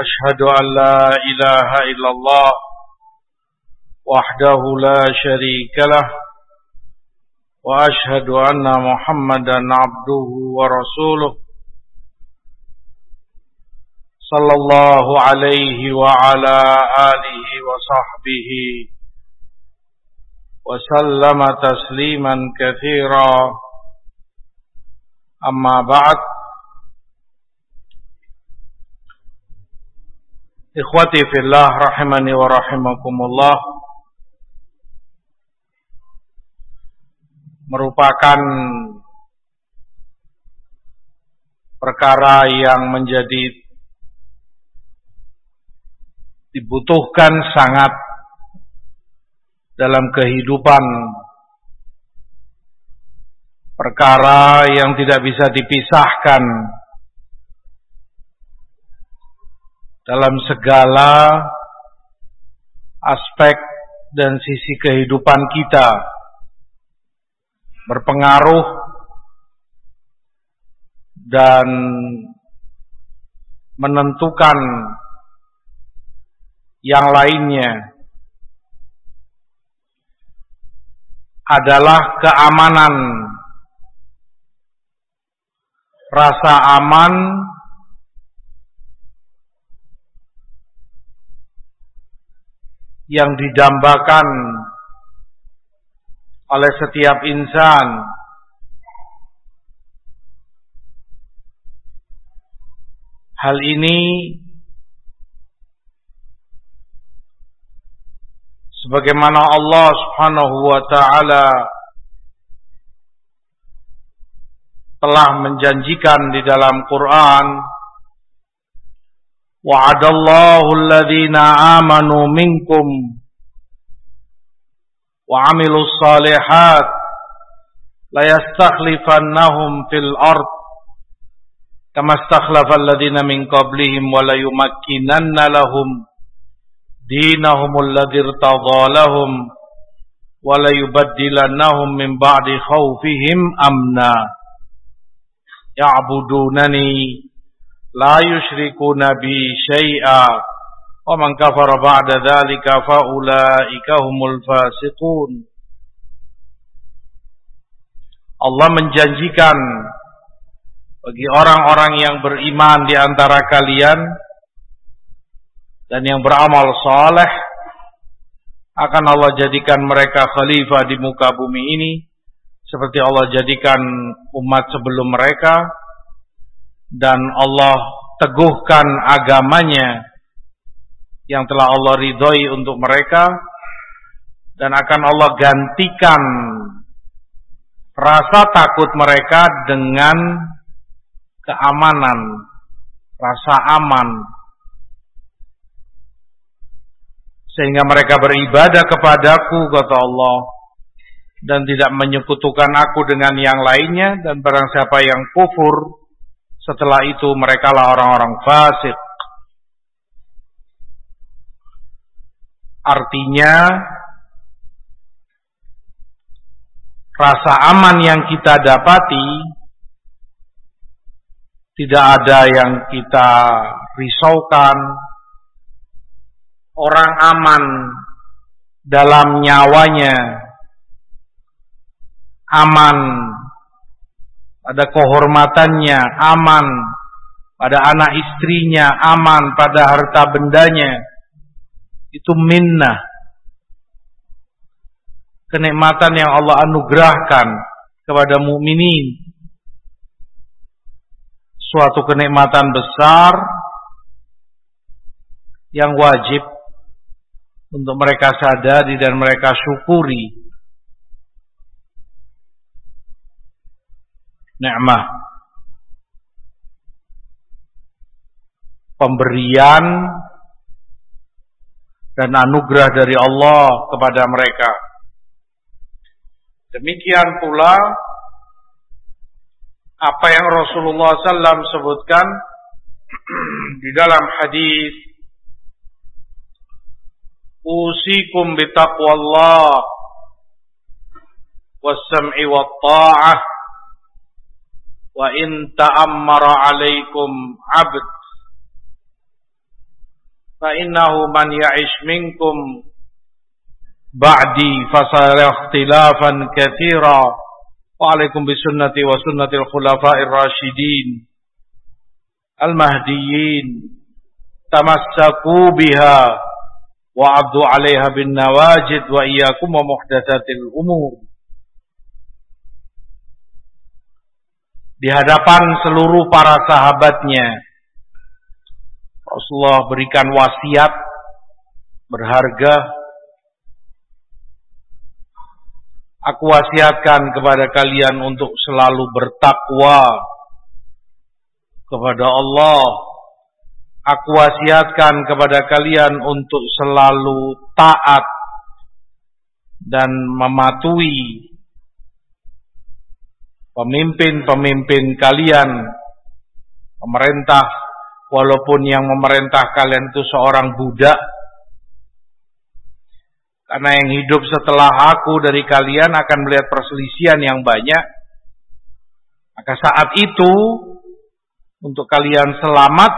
أشهد أن لا إله إلا الله وحده لا شريك له وأشهد أن محمدا عبده ورسوله صلى الله عليه وعلى آله وصحبه وسلم تسليما كثيرا. أما بعد Ikhwati fillah rahimani wa rahimakumullah. Merupakan perkara yang menjadi dibutuhkan sangat dalam kehidupan. Perkara yang tidak bisa dipisahkan dalam segala aspek dan sisi kehidupan kita berpengaruh dan menentukan yang lainnya adalah keamanan. Rasa aman yang didambakan oleh setiap insan. Hal ini sebagaimana Allah Subhanahu wa taala telah menjanjikan di dalam Quran وعد الله الذين آمنوا منكم وعملوا الصالحات ليستخلفنهم في الأرض كما استخلف الذين من قبلهم وليمكنن لهم دينهم الذي ارتضى لهم وليبدلنهم من بعد خوفهم أمنا. يعبدونني la yushriku nabi syai'a wa man kafara ba'da dhalika fa ulaika humul fasiqun Allah menjanjikan bagi orang-orang yang beriman di antara kalian dan yang beramal saleh akan Allah jadikan mereka khalifah di muka bumi ini seperti Allah jadikan umat sebelum mereka dan Allah teguhkan agamanya yang telah Allah ridhoi untuk mereka. Dan akan Allah gantikan rasa takut mereka dengan keamanan, rasa aman. Sehingga mereka beribadah kepadaku kata Allah. Dan tidak menyekutukan aku dengan yang lainnya. Dan barang siapa yang kufur setelah itu mereka lah orang-orang fasik. Artinya rasa aman yang kita dapati tidak ada yang kita risaukan. Orang aman dalam nyawanya, aman pada kehormatannya aman, pada anak istrinya aman, pada harta bendanya itu minnah. Kenikmatan yang Allah anugerahkan kepada mukminin. Suatu kenikmatan besar yang wajib untuk mereka sadari dan mereka syukuri. Nikmah pemberian dan anugerah dari Allah kepada mereka. Demikian pula apa yang Rasulullah SAW sebutkan di dalam hadis Usikum bitaqwallah was-sam'i wat-ta'ah wa in ta'ammara 'alaikum 'abd fa innahu man ya'ish minkum ba'di fasara ikhtilafan katsira wa 'alaikum bisunnati wa sunnatil khulafa'ir rasyidin al-mahdiyyin tamassaku biha wa 'addu 'alaiha bin nawajid wa iyyakum wa muhdatsatil umur di hadapan seluruh para sahabatnya. Rasulullah berikan wasiat berharga. Aku wasiatkan kepada kalian untuk selalu bertakwa kepada Allah. Aku wasiatkan kepada kalian untuk selalu taat dan mematuhi pemimpin-pemimpin kalian, pemerintah, walaupun yang memerintah kalian itu seorang budak, karena yang hidup setelah aku dari kalian akan melihat perselisihan yang banyak, maka saat itu untuk kalian selamat,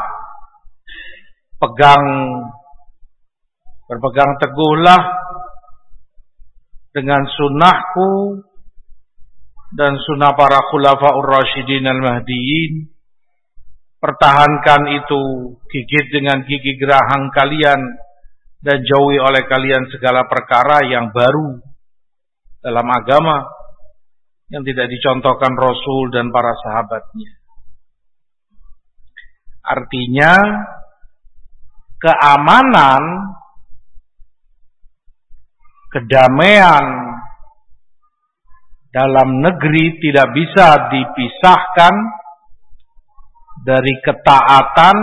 pegang, berpegang teguhlah dengan sunnahku dan sunnah para khulafaur rasyidin al-mahdiyin. Pertahankan itu, gigit dengan gigi gerahang kalian dan jauhi oleh kalian segala perkara yang baru dalam agama yang tidak dicontohkan Rasul dan para sahabatnya. Artinya keamanan, kedamaian, dalam negeri tidak bisa dipisahkan dari ketaatan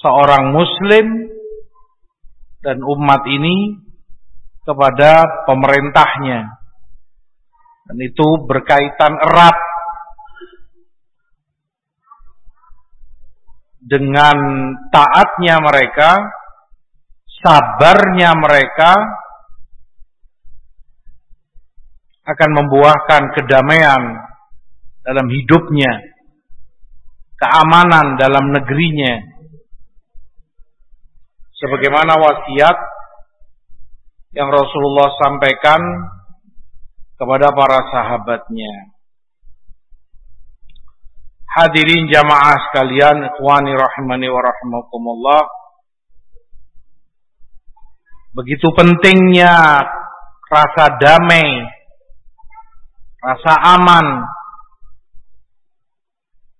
seorang muslim dan umat ini kepada pemerintahnya. Dan itu berkaitan erat dengan taatnya mereka, sabarnya mereka, akan membuahkan kedamaian dalam hidupnya, keamanan dalam negerinya. Sebagaimana wasiat yang Rasulullah sampaikan kepada para sahabatnya. Hadirin jamaah sekalian, ikhwani rahimani wa rahimakumullah. Begitu pentingnya rasa damai rasa aman.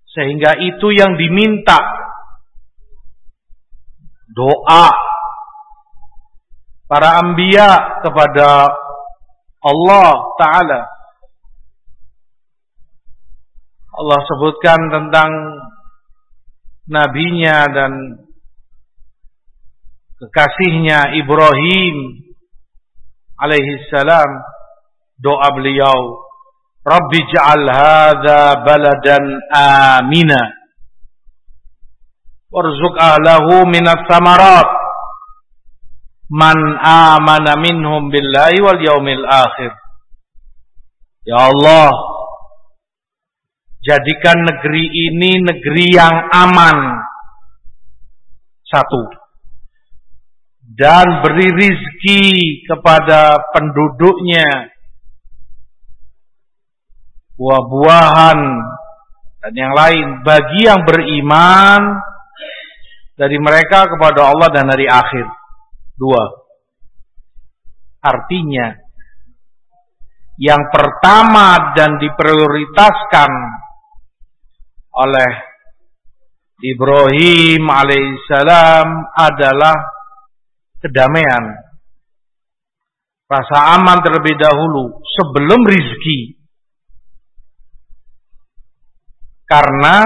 Sehingga itu yang diminta. Doa para ambia kepada Allah Ta'ala. Allah sebutkan tentang nabinya dan kekasihnya Ibrahim alaihi salam doa beliau Rabbi ja'al hadha baladan amina. Warzuq ahlahu minas samarat. Man amana minhum billahi wal yaumil akhir. Ya Allah jadikan negeri ini negeri yang aman. Satu. Dan beri rizki kepada penduduknya buah-buahan dan yang lain bagi yang beriman dari mereka kepada Allah dan hari akhir. Dua. Artinya yang pertama dan diprioritaskan oleh Ibrahim alaihissalam adalah kedamaian. Rasa aman terlebih dahulu sebelum rizki karena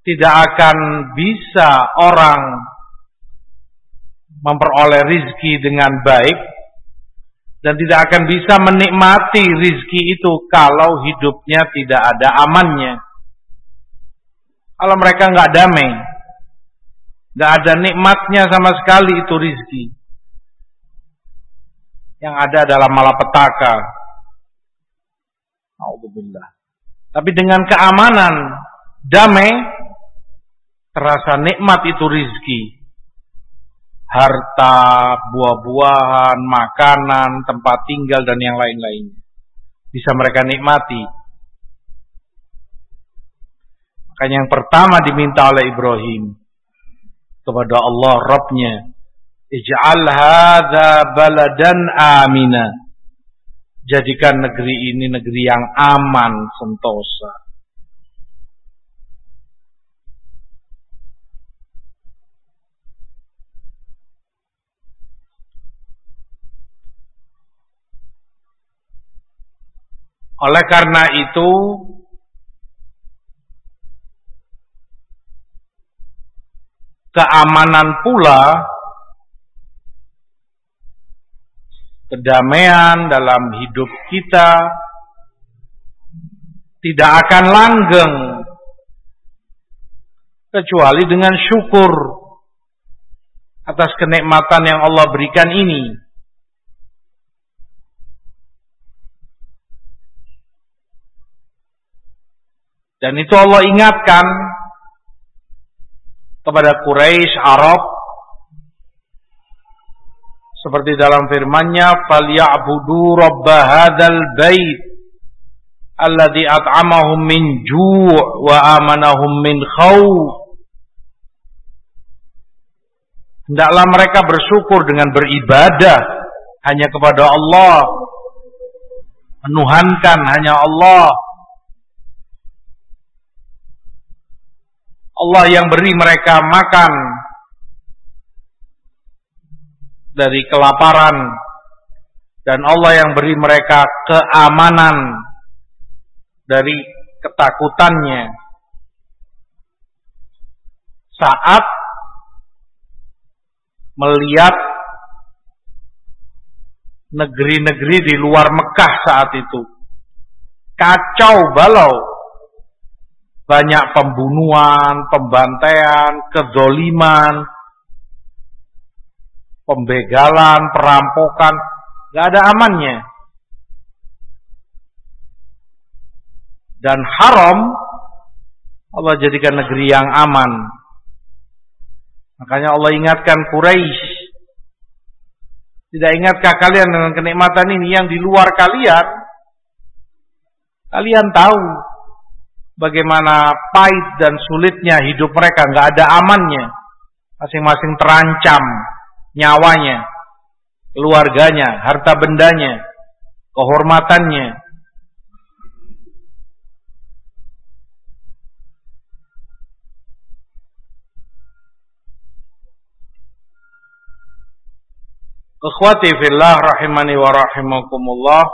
tidak akan bisa orang memperoleh rizki dengan baik dan tidak akan bisa menikmati rizki itu kalau hidupnya tidak ada amannya. Kalau mereka nggak damai, nggak ada nikmatnya sama sekali itu rizki. Yang ada adalah malapetaka. Alhamdulillah. Tapi dengan keamanan, damai, terasa nikmat itu rizki harta, buah-buahan, makanan, tempat tinggal dan yang lain-lainnya. Bisa mereka nikmati. Makanya yang pertama diminta oleh Ibrahim kepada Allah Rabbnya, Ij'al hadha baladan amina. Jadikan negeri ini negeri yang aman, sentosa. Oleh karena itu keamanan pula kedamaian dalam hidup kita tidak akan langgeng kecuali dengan syukur atas kenikmatan yang Allah berikan ini. Dan itu Allah ingatkan kepada Quraisy Arab seperti dalam firman-Nya falyabudu rabb hadzal bait alladzi at'amahum min ju' wa amanahum min khauf hendaklah mereka bersyukur dengan beribadah hanya kepada Allah menuhankan hanya Allah. Allah yang beri mereka makan dari kelaparan. Dan Allah yang beri mereka keamanan dari ketakutannya. Saat melihat negeri-negeri di luar Mekah saat itu. Kacau balau. Banyak pembunuhan, pembantaian, kezoliman, pembegalan, perampokan, nggak ada amannya. Dan haram Allah jadikan negeri yang aman. Makanya Allah ingatkan Quraisy. Tidak ingatkah kalian dengan kenikmatan ini yang di luar kalian? Kalian tahu bagaimana pahit dan sulitnya hidup mereka, nggak ada amannya. Masing-masing terancam nyawanya, keluarganya, harta bendanya, kehormatannya. Ikhwati fillah rahimani wa rahimakumullah.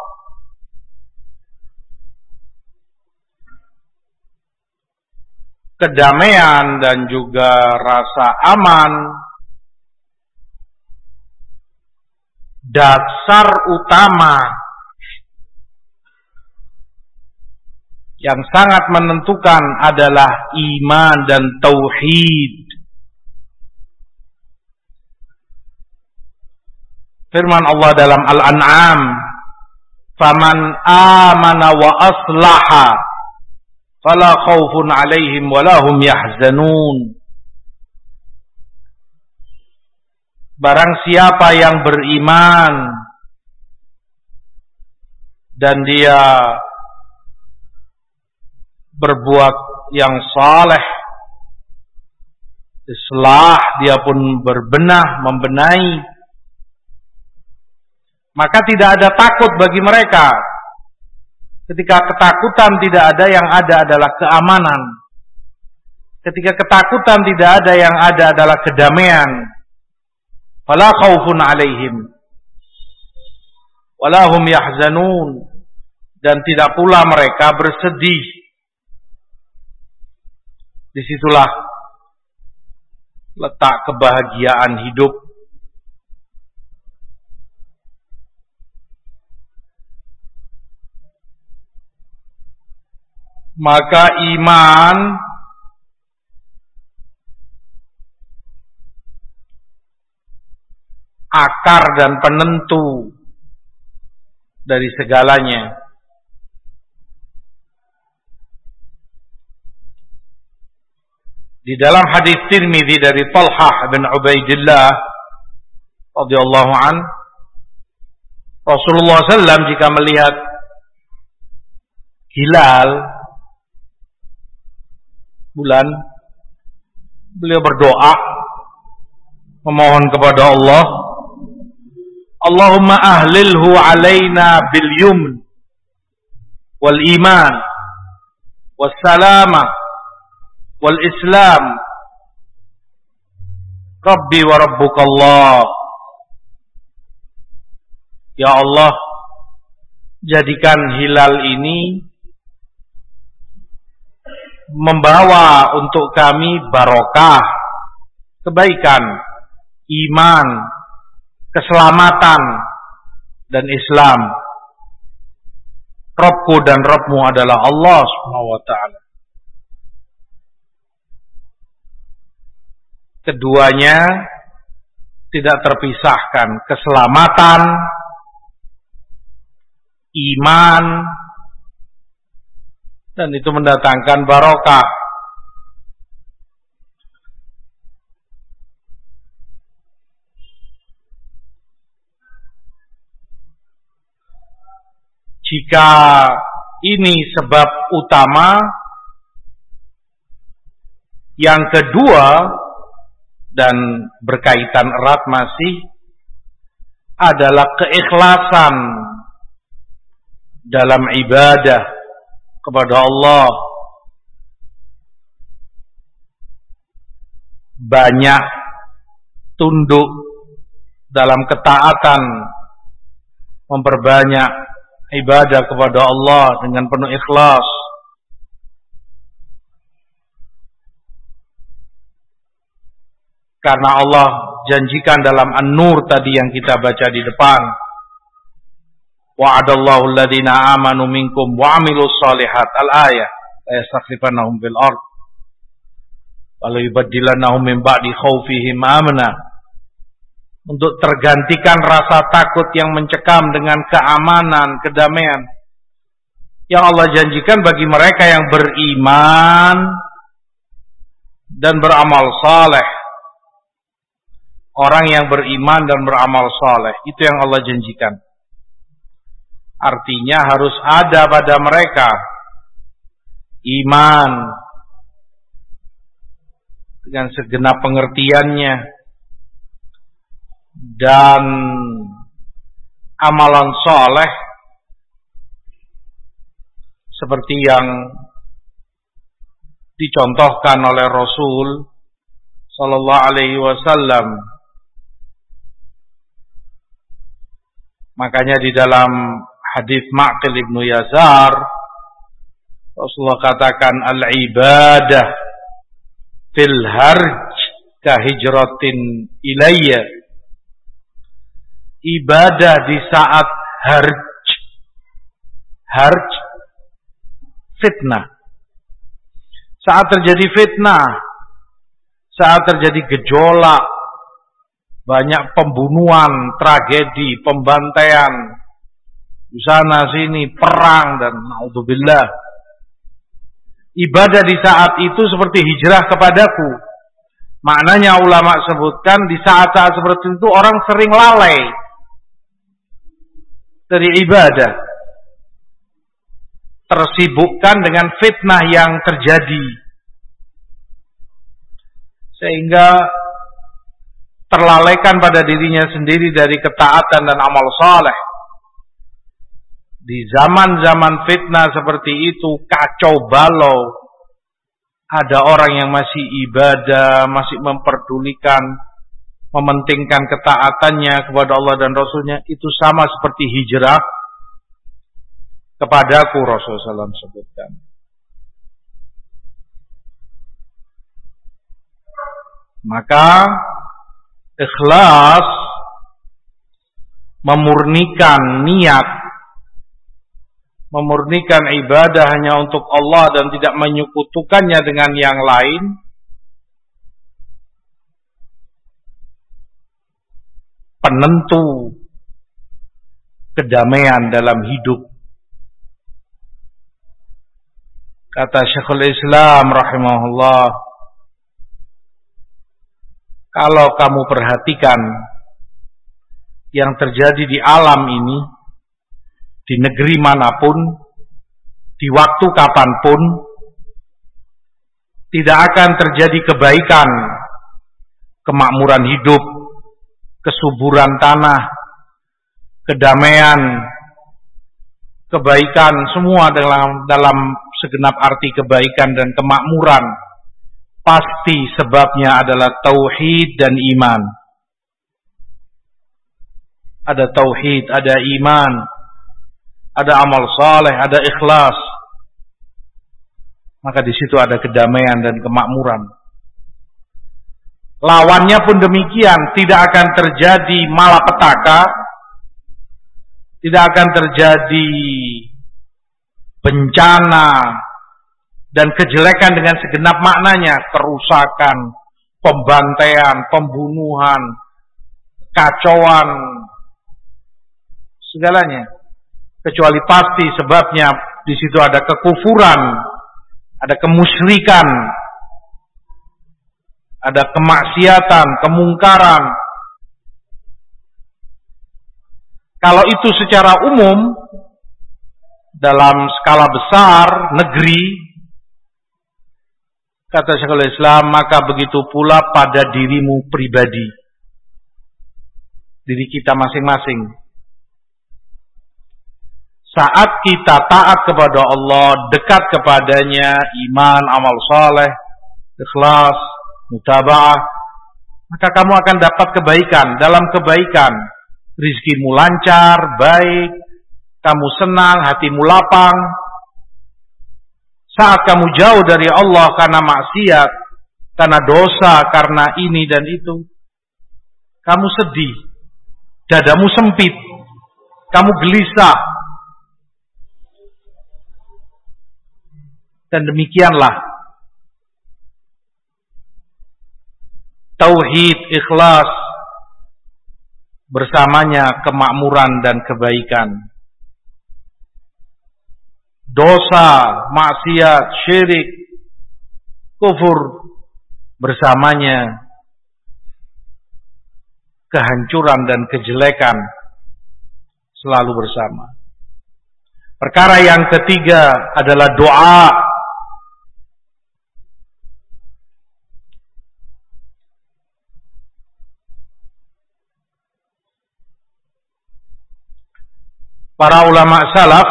kedamaian dan juga rasa aman dasar utama yang sangat menentukan adalah iman dan tauhid. Firman Allah dalam Al-An'am, "Faman amana wa aslaha fala khaufun alaihim walahum yahzanun Barang siapa yang beriman dan dia berbuat yang saleh islah dia pun berbenah membenahi maka tidak ada takut bagi mereka Ketika ketakutan tidak ada yang ada adalah keamanan. Ketika ketakutan tidak ada yang ada adalah kedamaian fala khaufun alaihim. Wala yahzanun. Dan tidak pula mereka bersedih. Di situlah letak kebahagiaan hidup. Maka iman akar dan penentu dari segalanya. Di dalam hadis Tirmizi dari Talhah bin Ubaidillah radhiyallahu an Rasulullah SAW jika melihat hilal bulan beliau berdoa memohon kepada Allah Allahumma ahlilhu alaina bil yumn wal iman was salamah wal Islam. Rabbi wa Rabbukallah. Ya Allah jadikan hilal ini membawa untuk kami barokah kebaikan iman keselamatan dan Islam. Robku dan Robmu adalah Allah taala. Keduanya tidak terpisahkan. Keselamatan iman dan itu mendatangkan barokah jika ini sebab utama yang kedua dan berkaitan erat masih adalah keikhlasan dalam ibadah kepada Allah. Banyak tunduk dalam ketaatan memperbanyak ibadah kepada Allah dengan penuh ikhlas Karena Allah janjikan dalam An-Nur tadi yang kita baca di depan. Wa'adallahu alladhina amanu minkum wa amilus salihat. Al-ayah. La yastakhlifannahum fil ard. Walau yubaddilannahum min ba'di khawfihim amna. Untuk tergantikan rasa takut yang mencekam dengan keamanan, kedamaian. Yang Allah janjikan bagi mereka yang beriman dan beramal saleh orang yang beriman dan beramal soleh. Itu yang Allah janjikan. Artinya harus ada pada mereka iman dengan segenap pengertiannya dan amalan soleh seperti yang dicontohkan oleh Rasul Sallallahu Alaihi Wasallam Makanya di dalam hadis Ma'qil Ibnu Yazar Rasulullah katakan al-ibadah fil harj ka hijratin ilayya. Ibadah di saat harj. Harj fitnah. Saat terjadi fitnah, saat terjadi gejolak, banyak pembunuhan, tragedi, pembantaian di sana sini, perang dan naudzubillah. Ibadah di saat itu seperti hijrah kepadaku. Maknanya ulama sebutkan di saat-saat seperti itu orang sering lalai dari ibadah. Tersibukkan dengan fitnah yang terjadi. Sehingga terlalaikan pada dirinya sendiri dari ketaatan dan amal saleh. Di zaman-zaman fitnah seperti itu kacau balau. Ada orang yang masih ibadah, masih memperdulikan, mementingkan ketaatannya kepada Allah dan Rasulnya. Itu sama seperti hijrah kepadaku Rasulullah SAW sebutkan. Maka ikhlas memurnikan niat memurnikan ibadah hanya untuk Allah dan tidak menyekutukannya dengan yang lain, penentu kedamaian dalam hidup. Kata Syekhul Islam rahimahullah, kalau kamu perhatikan yang terjadi di alam ini, di negeri mana pun, di waktu kapan pun, tidak akan terjadi kebaikan, kemakmuran hidup, kesuburan tanah, kedamaian, kebaikan, semua dalam dalam segenap arti kebaikan dan kemakmuran. Pasti sebabnya adalah tauhid dan iman. Ada tauhid, ada iman, ada amal saleh, ada ikhlas. Maka di situ ada kedamaian dan kemakmuran. Lawannya pun demikian, tidak akan terjadi malapetaka, tidak akan terjadi bencana dan kejelekan dengan segenap maknanya, kerusakan, pembantaian, pembunuhan, kacauan, segalanya. Kecuali pasti sebabnya di situ ada kekufuran, ada kemusyrikan, ada kemaksiatan, kemungkaran. Kalau itu secara umum dalam skala besar negeri kata Syekhul Islam maka begitu pula pada dirimu pribadi diri kita masing-masing saat kita taat kepada Allah, dekat kepadanya, iman, amal saleh, ikhlas, mutaba'ah, maka kamu akan dapat kebaikan. Dalam kebaikan, rizkimu lancar, baik, kamu senang, hatimu lapang. Saat kamu jauh dari Allah karena maksiat, karena dosa, karena ini dan itu, kamu sedih, dadamu sempit, kamu gelisah, Dan demikianlah tauhid ikhlas bersamanya kemakmuran dan kebaikan. Dosa, maksiat, syirik, kufur bersamanya kehancuran dan kejelekan selalu bersama. Perkara yang ketiga adalah doa para ulama salaf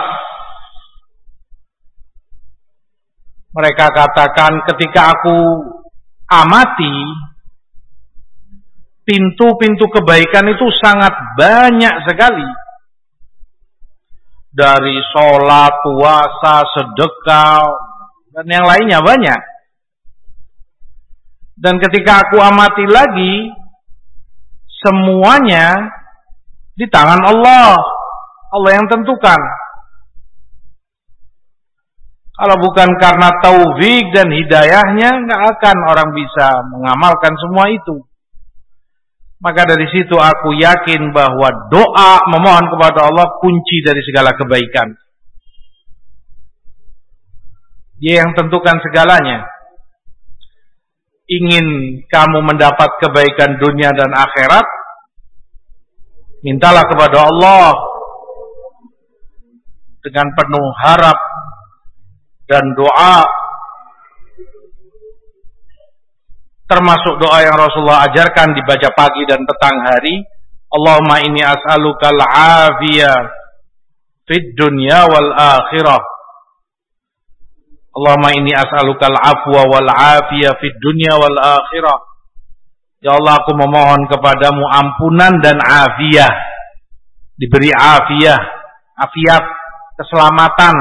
mereka katakan ketika aku amati pintu-pintu kebaikan itu sangat banyak sekali. Dari sholat, puasa, sedekah dan yang lainnya banyak. Dan ketika aku amati lagi semuanya di tangan Allah Allah yang tentukan. Kalau bukan karena taufik dan hidayahnya, nggak akan orang bisa mengamalkan semua itu. Maka dari situ aku yakin bahwa doa memohon kepada Allah kunci dari segala kebaikan. Dia yang tentukan segalanya. Ingin kamu mendapat kebaikan dunia dan akhirat, mintalah kepada Allah dengan penuh harap dan doa termasuk doa yang Rasulullah ajarkan dibaca pagi dan petang hari Allahumma inni as'aluka al-afiyah fid dunya wal akhirah. Allahumma inni as'aluka al-afwa wal afiyah fid dunya wal akhirah. Ya Allah aku memohon kepadamu ampunan dan afiyah. Diberi afiyah afiat keselamatan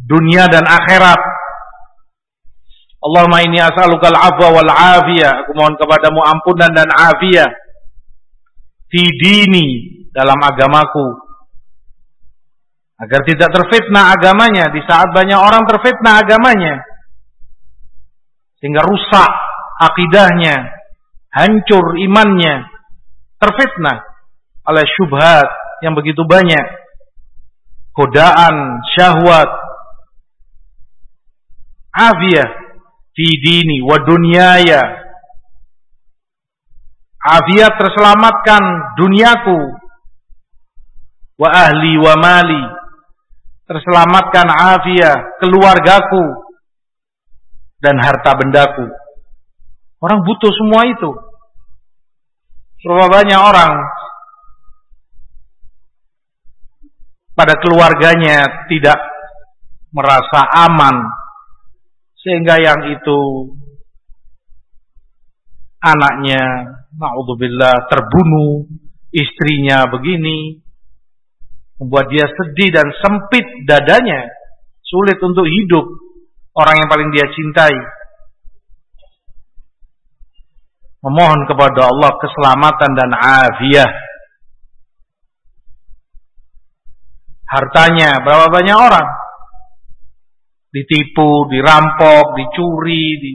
dunia dan akhirat. Allahumma inni as'aluka al-afwa wal afiyah. Aku mohon kepadamu ampunan dan afiyah di dini dalam agamaku. agar tidak terfitnah agamanya di saat banyak orang terfitnah agamanya sehingga rusak akidahnya hancur imannya terfitnah oleh syubhat yang begitu banyak godaan syahwat afiyah fi dini wa dunyaya afiat terselamatkan duniaku wa ahli wa mali terselamatkan afiat keluargaku dan harta bendaku. Orang butuh semua itu. Berapa banyak orang pada keluarganya tidak merasa aman sehingga yang itu anaknya naudzubillah terbunuh, istrinya begini, membuat dia sedih dan sempit dadanya, sulit untuk hidup orang yang paling dia cintai. Memohon kepada Allah keselamatan dan afiah. Hartanya berapa banyak orang ditipu, dirampok, dicuri, di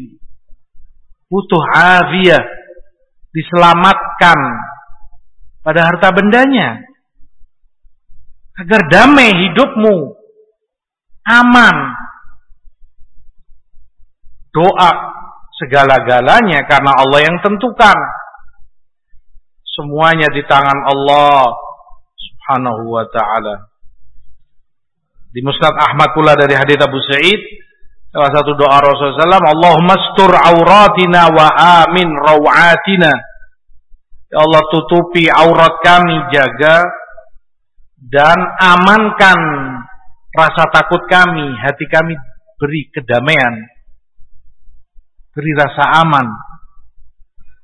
butuh afiah, diselamatkan pada harta bendanya agar damai hidupmu, aman. Doa segala-galanya karena Allah yang tentukan. Semuanya di tangan Allah Subhanahu wa taala. Di Musnad Ahmad pula dari hadis Abu Sa'id salah satu doa Rasulullah SAW Allahumma stur auratina wa amin rawatina Ya Allah tutupi aurat kami jaga dan amankan rasa takut kami, hati kami beri kedamaian, beri rasa aman.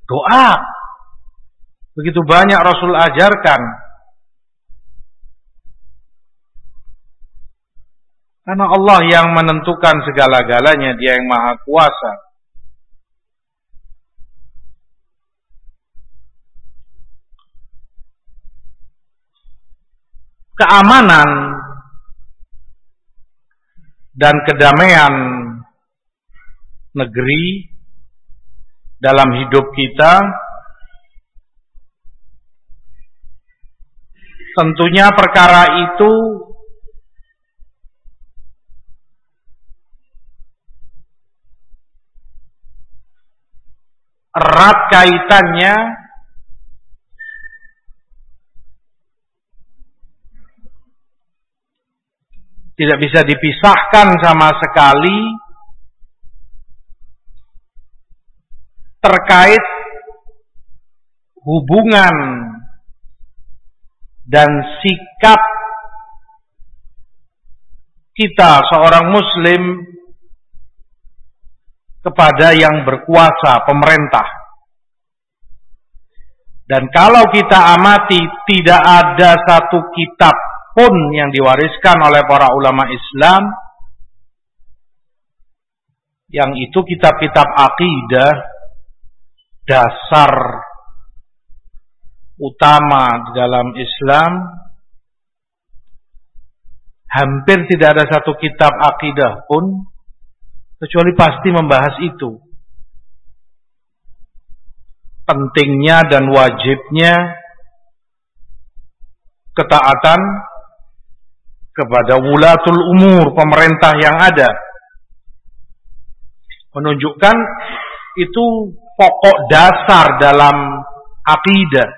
Doa begitu banyak Rasul ajarkan. Karena Allah yang menentukan segala-galanya, Dia yang Maha Kuasa. keamanan dan kedamaian negeri dalam hidup kita tentunya perkara itu erat kaitannya. Tidak bisa dipisahkan sama sekali. Terkait hubungan dan sikap kita seorang muslim kepada yang berkuasa pemerintah. Dan kalau kita amati tidak ada satu kitab pun yang diwariskan oleh para ulama Islam yang itu kitab-kitab akidah dasar utama di dalam Islam hampir tidak ada satu kitab akidah pun kecuali pasti membahas itu. Pentingnya dan wajibnya ketaatan kepada wulatul umur pemerintah yang ada. Menunjukkan itu pokok dasar dalam akidah.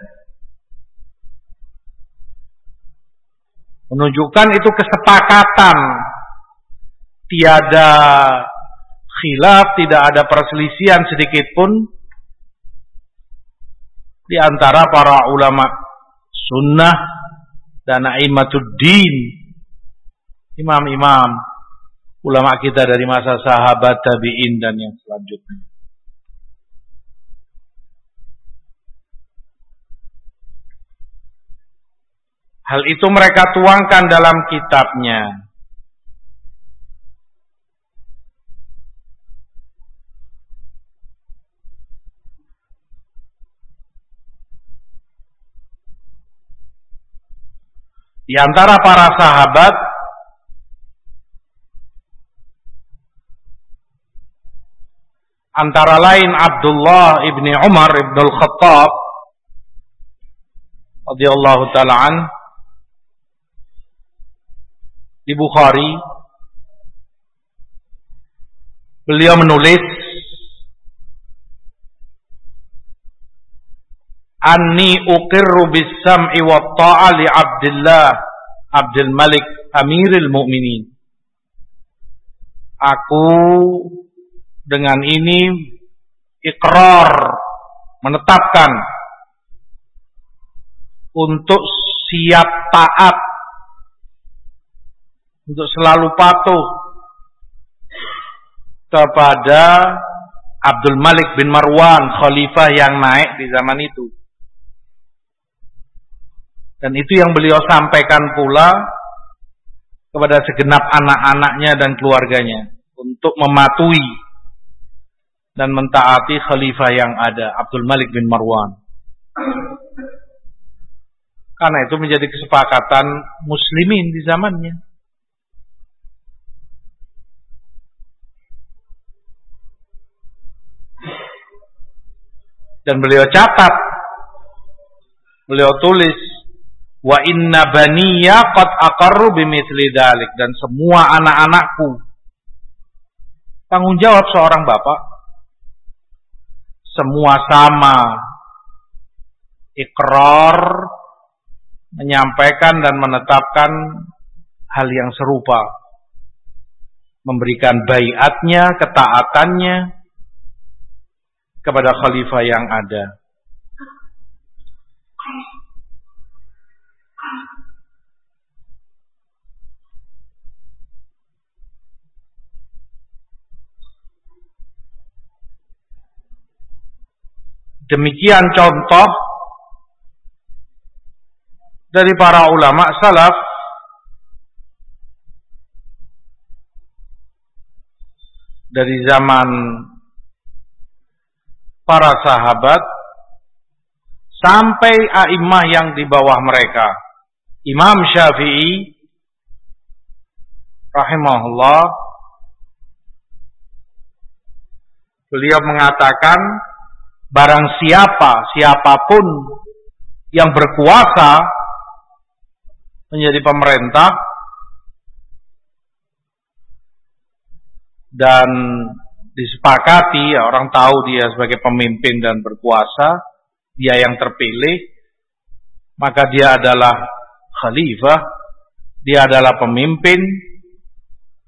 Menunjukkan itu kesepakatan. Tiada khilaf tidak ada perselisihan sedikit pun di antara para ulama sunnah dan din imam-imam ulama kita dari masa sahabat tabi'in dan yang selanjutnya. Hal itu mereka tuangkan dalam kitabnya. Di antara para sahabat antara lain Abdullah ibni Umar ibn al-Khattab radhiyallahu taala an di Bukhari beliau menulis anni uqirru bis sam'i wa ta'a li Abdullah Abdul Malik Amirul Mukminin Aku dengan ini ikrar menetapkan untuk siap taat untuk selalu patuh kepada Abdul Malik bin Marwan khalifah yang naik di zaman itu dan itu yang beliau sampaikan pula kepada segenap anak-anaknya dan keluarganya untuk mematuhi dan mentaati khalifah yang ada Abdul Malik bin Marwan. Karena itu menjadi kesepakatan muslimin di zamannya. Dan beliau catat, beliau tulis, wa inna baniya qad aqarru bimithli dalik dan semua anak-anakku. Tanggung jawab seorang bapak. Semua sama. Ikrar menyampaikan dan menetapkan hal yang serupa. Memberikan bayatnya ketaatannya kepada khalifah yang ada Demikian contoh dari para ulama salaf dari zaman para sahabat sampai a'immah yang di bawah mereka. Imam Syafi'i rahimahullah beliau mengatakan barang siapa, siapa pun yang berkuasa menjadi pemerintah dan disepakati ya, orang tahu dia sebagai pemimpin dan berkuasa, dia yang terpilih, maka dia adalah khalifah, dia adalah pemimpin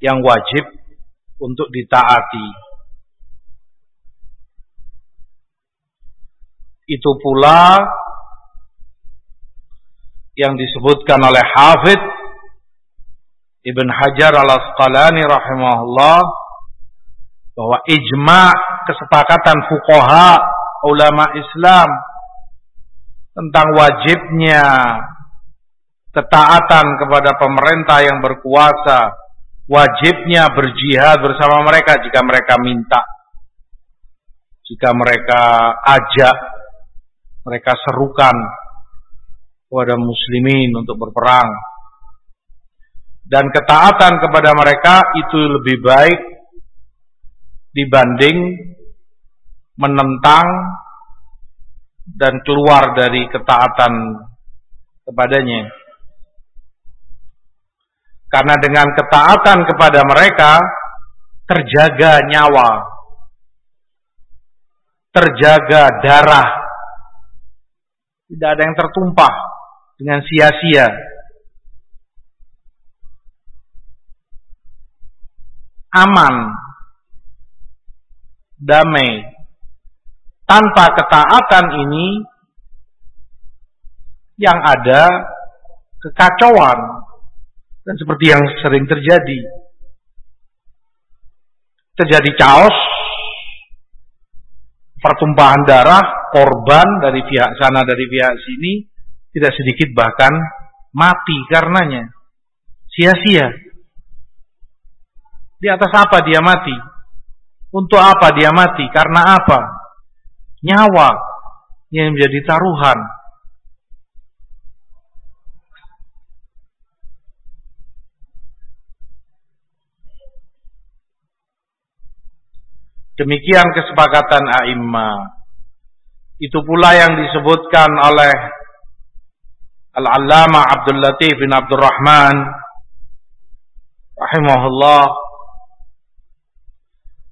yang wajib untuk ditaati. Itu pula yang disebutkan oleh Hafid Ibn Hajar al-Asqalani rahimahullah bahwa ijma' kesepakatan fuqaha ulama Islam tentang wajibnya ketaatan kepada pemerintah yang berkuasa, wajibnya berjihad bersama mereka jika mereka minta, jika mereka ajak mereka serukan kepada muslimin untuk berperang. Dan ketaatan kepada mereka itu lebih baik dibanding menentang dan keluar dari ketaatan kepadanya. Karena dengan ketaatan kepada mereka terjaga nyawa terjaga darah tidak ada yang tertumpah dengan sia-sia. Aman, damai. Tanpa ketaatan ini yang ada kekacauan dan seperti yang sering terjadi. Terjadi chaos, pertumpahan darah, korban dari pihak sana dari pihak sini tidak sedikit bahkan mati karenanya. Sia-sia. Di atas apa dia mati? Untuk apa dia mati? Karena apa? Nyawa yang menjadi taruhan. Demikian kesepakatan a'imma. Itu pula yang disebutkan oleh Al-Allama Abdul Latif bin Abdul Rahman rahimahullah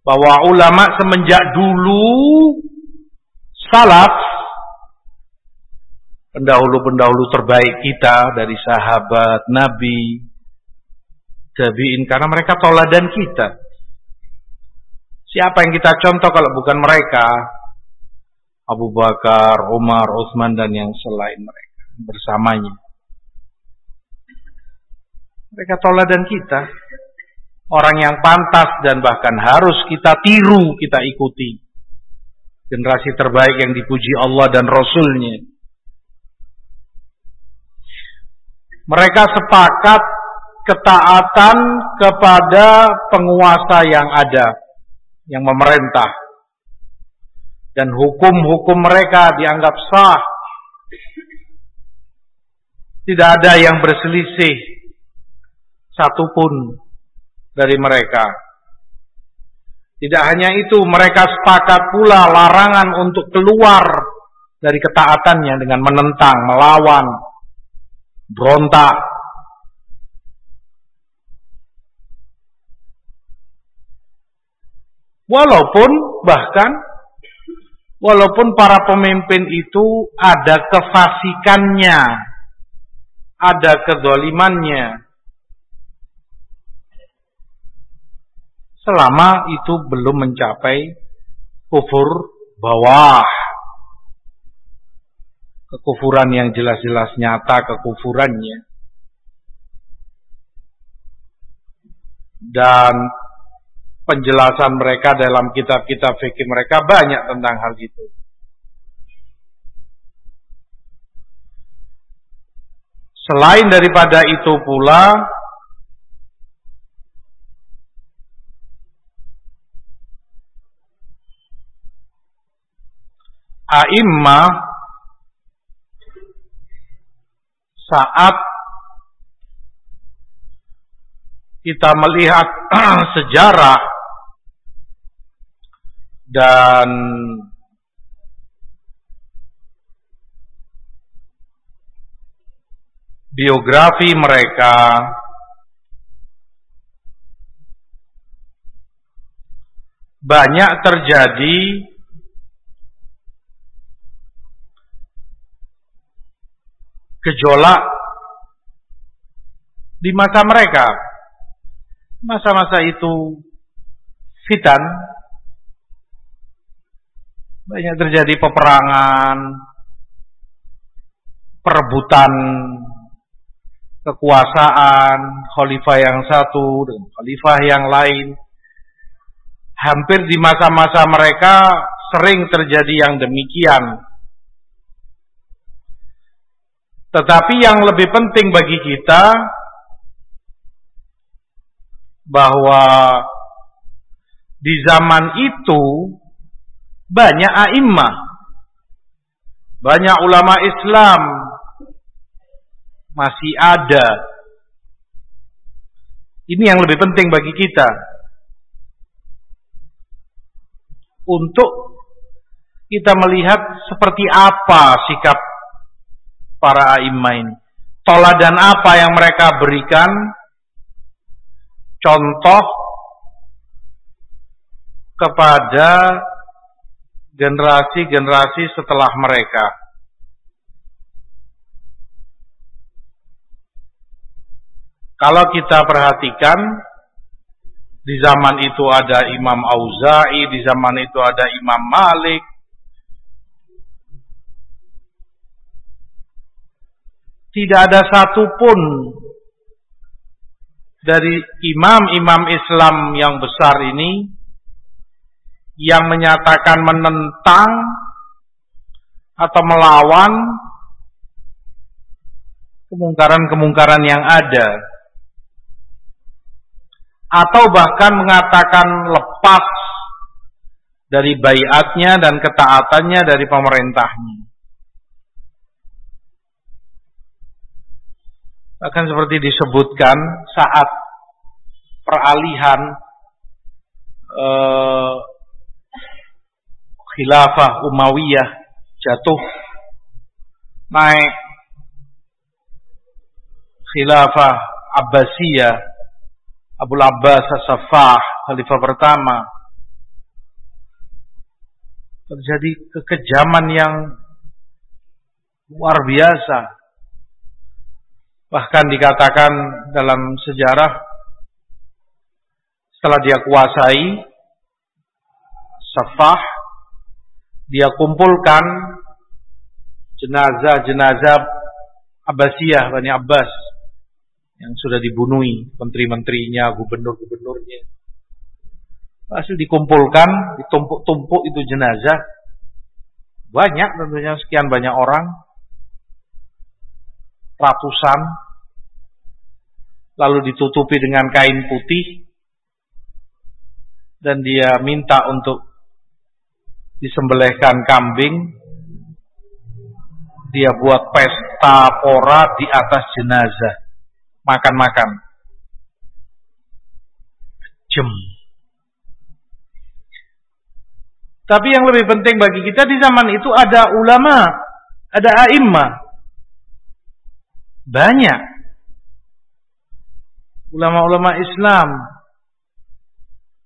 bahwa ulama semenjak dulu salaf pendahulu-pendahulu terbaik kita dari sahabat, nabi, tabi'in karena mereka toladan kita. Siapa yang kita contoh kalau bukan mereka? Abu Bakar, Umar, Utsman dan yang selain mereka bersamanya. Mereka toladan kita. Orang yang pantas dan bahkan harus kita tiru, kita ikuti. Generasi terbaik yang dipuji Allah dan Rasulnya. Mereka sepakat ketaatan kepada penguasa yang ada, yang memerintah. Dan hukum-hukum mereka dianggap sah. Tidak ada yang berselisih satupun dari mereka. Tidak hanya itu, mereka sepakat pula larangan untuk keluar dari ketaatannya dengan menentang, melawan, berontak, Walaupun bahkan walaupun para pemimpin itu ada kefasikannya, ada kedolimannya. Selama itu belum mencapai kufur bawah. Kekufuran yang jelas-jelas nyata kekufurannya. Dan penjelasan mereka dalam kitab-kitab fikih mereka banyak tentang hal itu. Selain daripada itu pula A'immah saat kita melihat sejarah dan biografi mereka banyak terjadi gejolak di masa mereka. Masa-masa itu fitan banyak terjadi peperangan, perebutan kekuasaan khalifah yang satu dengan khalifah yang lain. Hampir di masa-masa mereka sering terjadi yang demikian. Tetapi yang lebih penting bagi kita bahwa di zaman itu banyak a'immah, banyak ulama Islam masih ada. Ini yang lebih penting bagi kita. Untuk kita melihat seperti apa sikap para a'immah ini. Toladan apa yang mereka berikan? Contoh kepada generasi-generasi setelah mereka. Kalau kita perhatikan di zaman itu ada Imam Auza'i, di zaman itu ada Imam Malik. Tidak ada satupun dari imam-imam Islam yang besar ini yang menyatakan menentang atau melawan kemungkaran-kemungkaran yang ada atau bahkan mengatakan lepas dari bayatnya dan ketaatannya dari pemerintahnya. Bahkan seperti disebutkan saat peralihan eh, khilafah Umayyah jatuh. Naik khilafah Abbasiyah Abu Abbas As-Saffah khalifah pertama. Terjadi kekejaman yang luar biasa. Bahkan dikatakan dalam sejarah setelah dia kuasai Safah dia kumpulkan jenazah-jenazah Abbasiyah Bani Abbas yang sudah dibunuhi menteri-menterinya, gubernur-gubernurnya. Hasil dikumpulkan, ditumpuk-tumpuk itu jenazah. Banyak tentunya sekian banyak orang. Ratusan. Lalu ditutupi dengan kain putih. Dan dia minta untuk disembelihkan kambing, dia buat pesta pora di atas jenazah, makan-makan. Jem. Tapi yang lebih penting bagi kita di zaman itu ada ulama, ada a'immah. Banyak. Ulama-ulama Islam.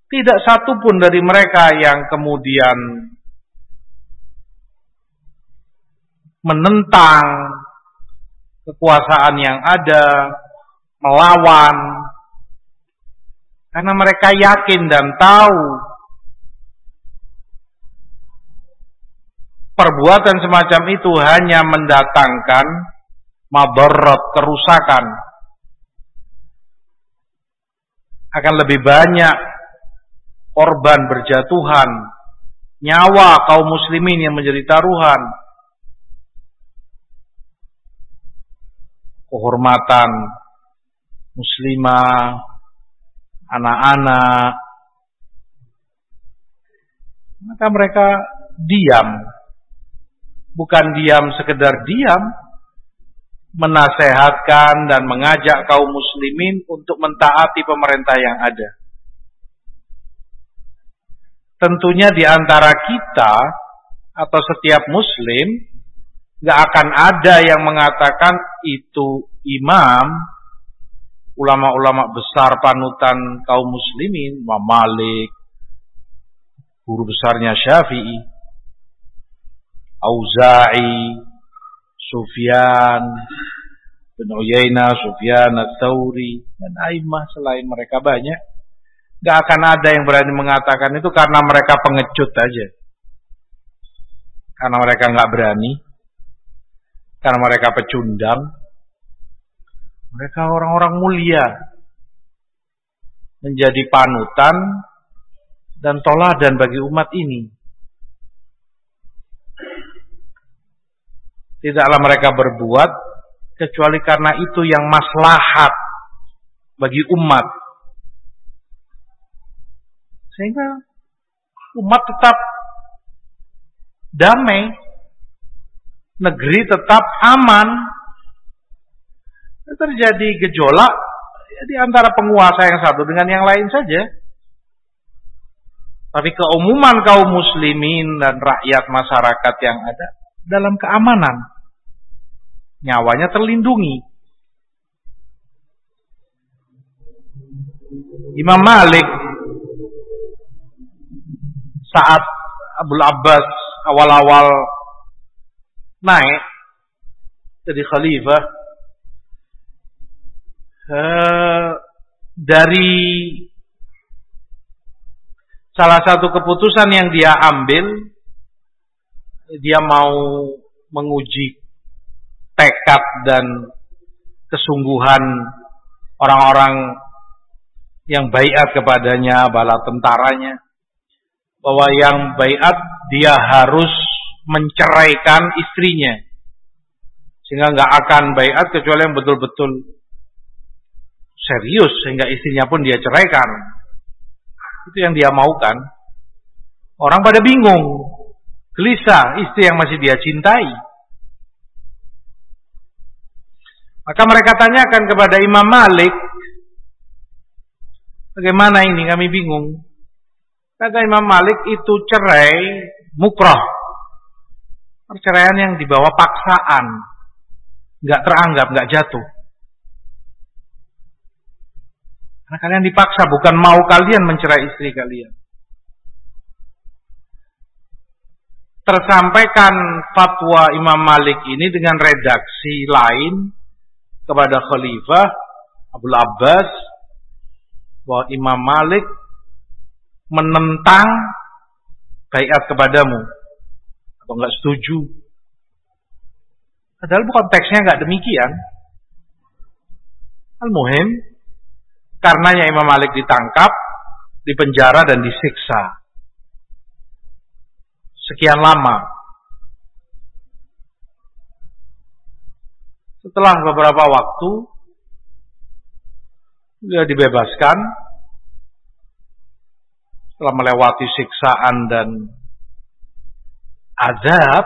Tidak satu pun dari mereka yang kemudian menentang kekuasaan yang ada, melawan, karena mereka yakin dan tahu perbuatan semacam itu hanya mendatangkan mabarat kerusakan. Akan lebih banyak korban berjatuhan, nyawa kaum muslimin yang menjadi taruhan kehormatan muslimah, anak-anak. Maka mereka diam. Bukan diam sekedar diam, menasehatkan dan mengajak kaum muslimin untuk mentaati pemerintah yang ada. Tentunya di antara kita atau setiap muslim nggak akan ada yang mengatakan itu imam ulama-ulama besar panutan kaum muslimin Imam Malik guru besarnya Syafi'i Auza'i Sufyan bin Uyainah Sufyan Ats-Tsauri dan aimah selain mereka banyak. Nggak akan ada yang berani mengatakan itu karena mereka pengecut aja. Karena mereka nggak berani karena mereka pecundang. Mereka orang-orang mulia. Menjadi panutan dan toladan bagi umat ini. Tidaklah mereka berbuat kecuali karena itu yang maslahat bagi umat. Sehingga umat tetap damai negeri tetap aman. Terjadi gejolak ya, di antara penguasa yang satu dengan yang lain saja. Tapi keumuman kaum muslimin dan rakyat masyarakat yang ada dalam keamanan. Nyawanya terlindungi. Imam Malik saat Abu Abbas awal-awal naik jadi khalifah uh, dari salah satu keputusan yang dia ambil dia mau menguji tekad dan kesungguhan orang-orang yang baiat kepadanya bala tentaranya bahwa yang baiat dia harus menceraikan istrinya. Sehingga nggak akan bayat kecuali yang betul-betul serius sehingga istrinya pun dia ceraikan. Itu yang dia maukan. Orang pada bingung, gelisah istri yang masih dia cintai. Maka mereka tanyakan kepada Imam Malik, bagaimana ini kami bingung. Kata Imam Malik itu cerai mukrah. Perceraian yang dibawa paksaan. Nggak teranggap, nggak jatuh. Karena kalian dipaksa, bukan mau kalian mencerai istri kalian. Tersampaikan fatwa Imam Malik ini dengan redaksi lain kepada Khalifah Abu Abbas bahwa Imam Malik menentang bayat kepadamu atau enggak setuju. Padahal konteksnya enggak demikian. Al-Muhim karenanya Imam Malik ditangkap, dipenjara dan disiksa. Sekian lama. Setelah beberapa waktu dia dibebaskan setelah melewati siksaan dan azab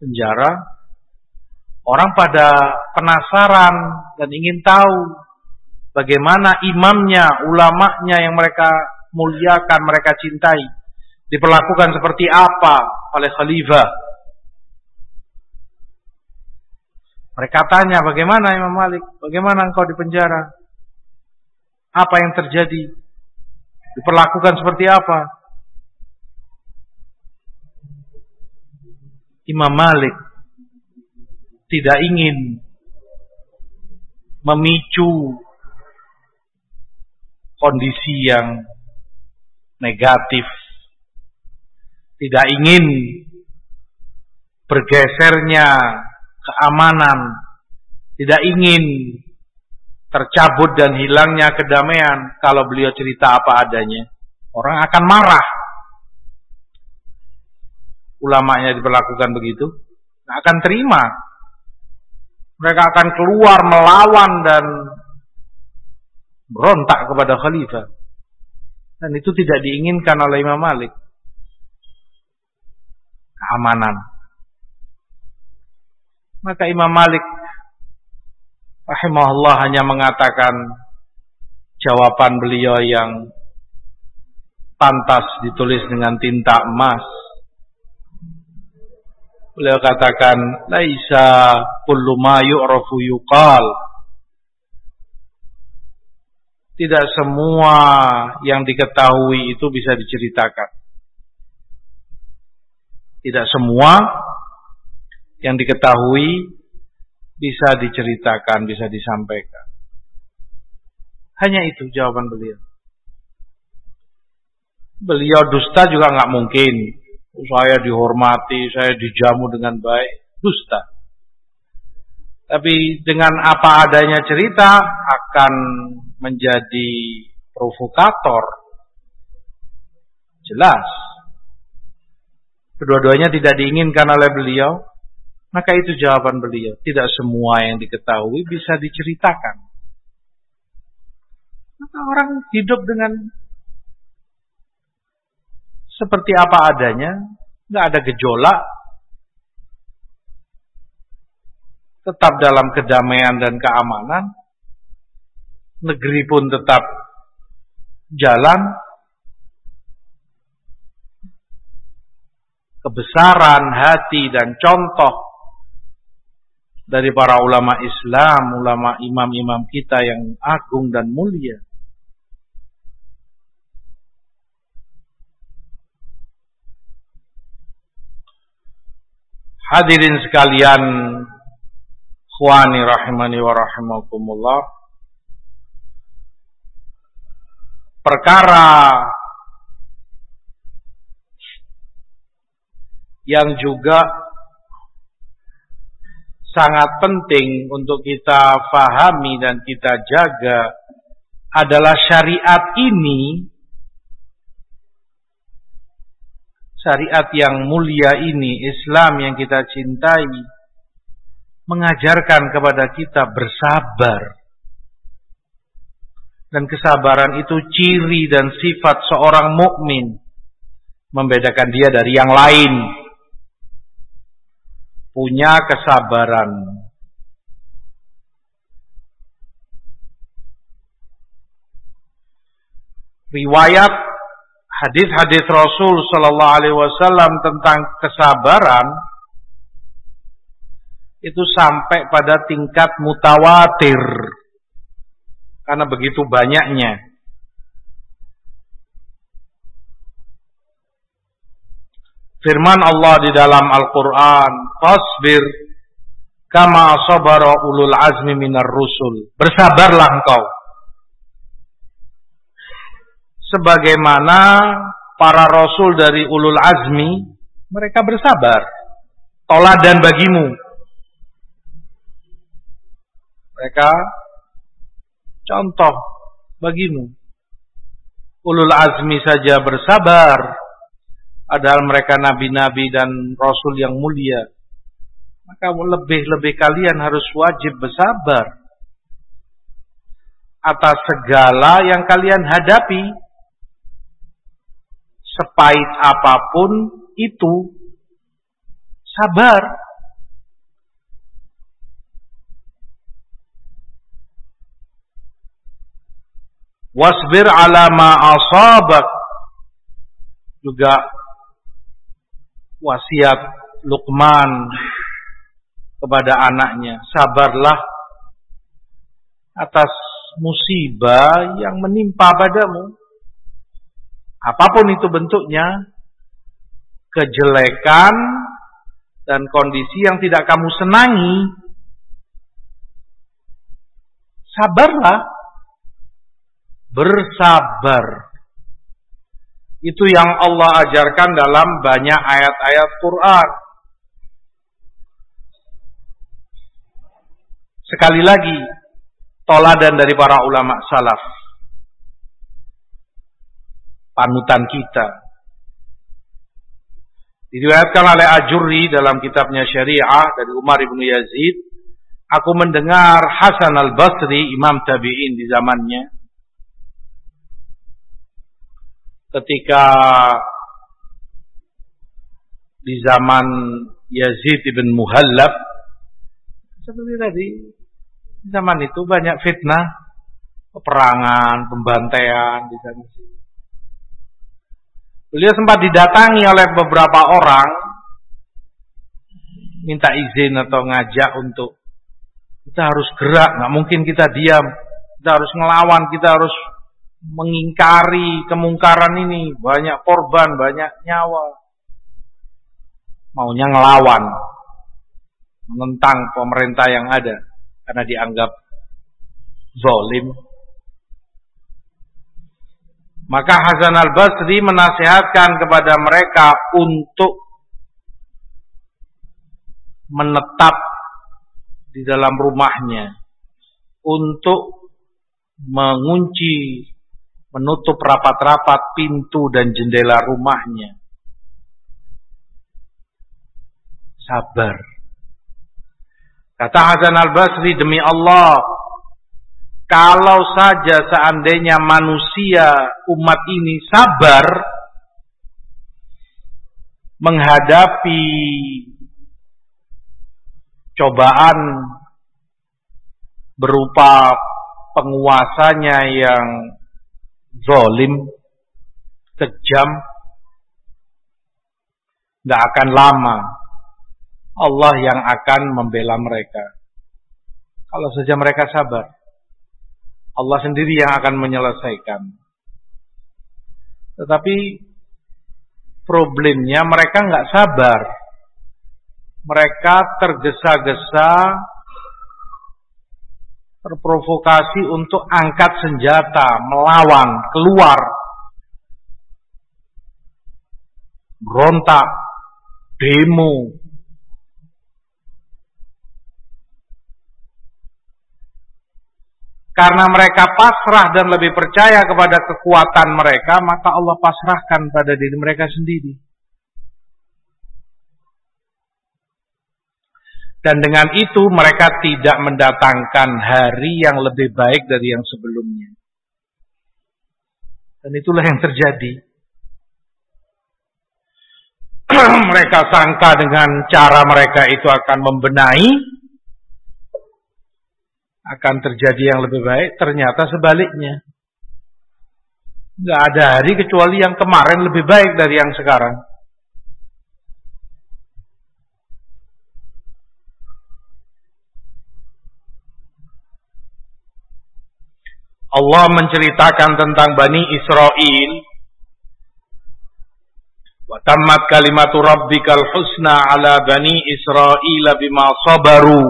penjara orang pada penasaran dan ingin tahu bagaimana imamnya, ulamanya yang mereka muliakan, mereka cintai diperlakukan seperti apa oleh khalifah. Mereka tanya bagaimana Imam Malik? Bagaimana engkau di penjara? Apa yang terjadi? Diperlakukan seperti apa? Imam Malik tidak ingin memicu kondisi yang negatif. Tidak ingin bergesernya keamanan. Tidak ingin tercabut dan hilangnya kedamaian kalau beliau cerita apa adanya. Orang akan marah. Ulamanya diperlakukan begitu, nggak akan terima. Mereka akan keluar melawan dan berontak kepada khalifah. Dan itu tidak diinginkan oleh Imam Malik. Keamanan. Maka Imam Malik rahimahullah hanya mengatakan jawaban beliau yang pantas ditulis dengan tinta emas. Beliau katakan, "Laisa kullu ma yu'rafu yuqal." Tidak semua yang diketahui itu bisa diceritakan. Tidak semua yang diketahui bisa diceritakan, bisa disampaikan. Hanya itu jawaban beliau. Beliau dusta juga nggak mungkin. Saya dihormati, saya dijamu dengan baik. Dusta. Tapi dengan apa adanya cerita akan menjadi provokator. Jelas. Kedua-duanya tidak diinginkan oleh beliau. Maka itu jawaban beliau. Tidak semua yang diketahui bisa diceritakan. Maka orang hidup dengan seperti apa adanya, nggak ada gejolak, tetap dalam kedamaian dan keamanan, negeri pun tetap jalan, kebesaran hati dan contoh dari para ulama Islam, ulama imam-imam kita yang agung dan mulia. Hadirin sekalian, khwani rahimani wa rahimakumullah. Perkara yang juga sangat penting untuk kita fahami dan kita jaga adalah syariat ini syariat yang mulia ini Islam yang kita cintai mengajarkan kepada kita bersabar. Dan kesabaran itu ciri dan sifat seorang mukmin. Membedakan dia dari yang lain. Punya kesabaran. Riwayat hadis-hadis Rasul Sallallahu Alaihi Wasallam tentang kesabaran itu sampai pada tingkat mutawatir karena begitu banyaknya. Firman Allah di dalam Al-Quran, Fasbir kama sabara ulul azmi minar rusul. Bersabarlah engkau sebagaimana para rasul dari ulul azmi mereka bersabar toladan bagimu. Mereka contoh bagimu. Ulul azmi saja bersabar padahal mereka nabi-nabi dan rasul yang mulia. Maka lebih-lebih kalian harus wajib bersabar atas segala yang kalian hadapi sepahit apa pun itu sabar. Wasbir ala ma asabak. Juga wasiat Luqman kepada anaknya, sabarlah atas musibah yang menimpa padamu apa pun itu bentuknya, kejelekan dan kondisi yang tidak kamu senangi, sabarlah, bersabar. Itu yang Allah ajarkan dalam banyak ayat-ayat Quran. Sekali lagi, toladan dari para ulama salaf panutan kita. Diriwayatkan oleh Ajurri dalam kitabnya Syariah dari Umar bin Yazid, aku mendengar Hasan al-Basri, imam tabi'in di zamannya, ketika di zaman Yazid ibn Muhallab, seperti tadi, zaman itu banyak fitnah, peperangan, pembantaian di sana. Beliau sempat didatangi oleh beberapa orang minta izin atau ngajak untuk kita harus gerak, nggak mungkin kita diam. Kita harus ngelawan, kita harus mengingkari kemungkaran ini. Banyak korban, banyak nyawa. Maunya ngelawan, menentang pemerintah yang ada karena dianggap zolim. Maka Hasan al-Basri menasihatkan kepada mereka untuk menetap di dalam rumahnya. Untuk mengunci, menutup rapat-rapat pintu dan jendela rumahnya. Sabar. Kata Hasan al-Basri, demi Allah, kalau saja seandainya manusia umat ini sabar menghadapi cobaan berupa penguasanya yang zolim, kejam, tidak akan lama Allah yang akan membela mereka. Kalau saja mereka sabar. Allah sendiri yang akan menyelesaikan. Tetapi problemnya mereka nggak sabar. Mereka tergesa-gesa terprovokasi untuk angkat senjata, melawan, keluar, berontak, demo, karena mereka pasrah dan lebih percaya kepada kekuatan mereka, maka Allah pasrahkan pada diri mereka sendiri. Dan dengan itu mereka tidak mendatangkan hari yang lebih baik dari yang sebelumnya. Dan itulah yang terjadi. mereka sangka dengan cara mereka itu akan membenahi akan terjadi yang lebih baik, ternyata sebaliknya. Nggak ada hari kecuali yang kemarin lebih baik dari yang sekarang. Allah menceritakan tentang Bani Israel wa kalimatu rabbikal husna ala bani Israel bima sabaru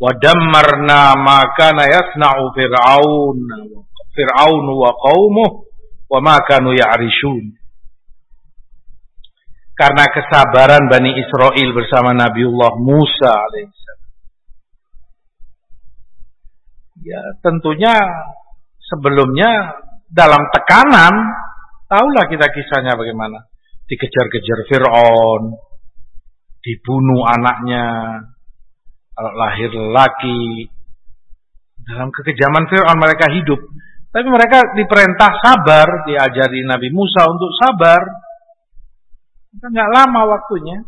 wa dammarna ma kana yasna'u fir'aun fir'aun wa qaumuhu wa ma kanu ya'rishun karena kesabaran Bani Israel bersama Nabiullah Musa alaihissalam ya tentunya sebelumnya dalam tekanan tahulah kita kisahnya bagaimana. Dikejar-kejar Fir'aun dibunuh anaknya kalau lahir laki dalam kekejaman Fir'aun mereka hidup. Tapi mereka diperintah sabar diajari Nabi Musa untuk sabar. Nggak lama waktunya.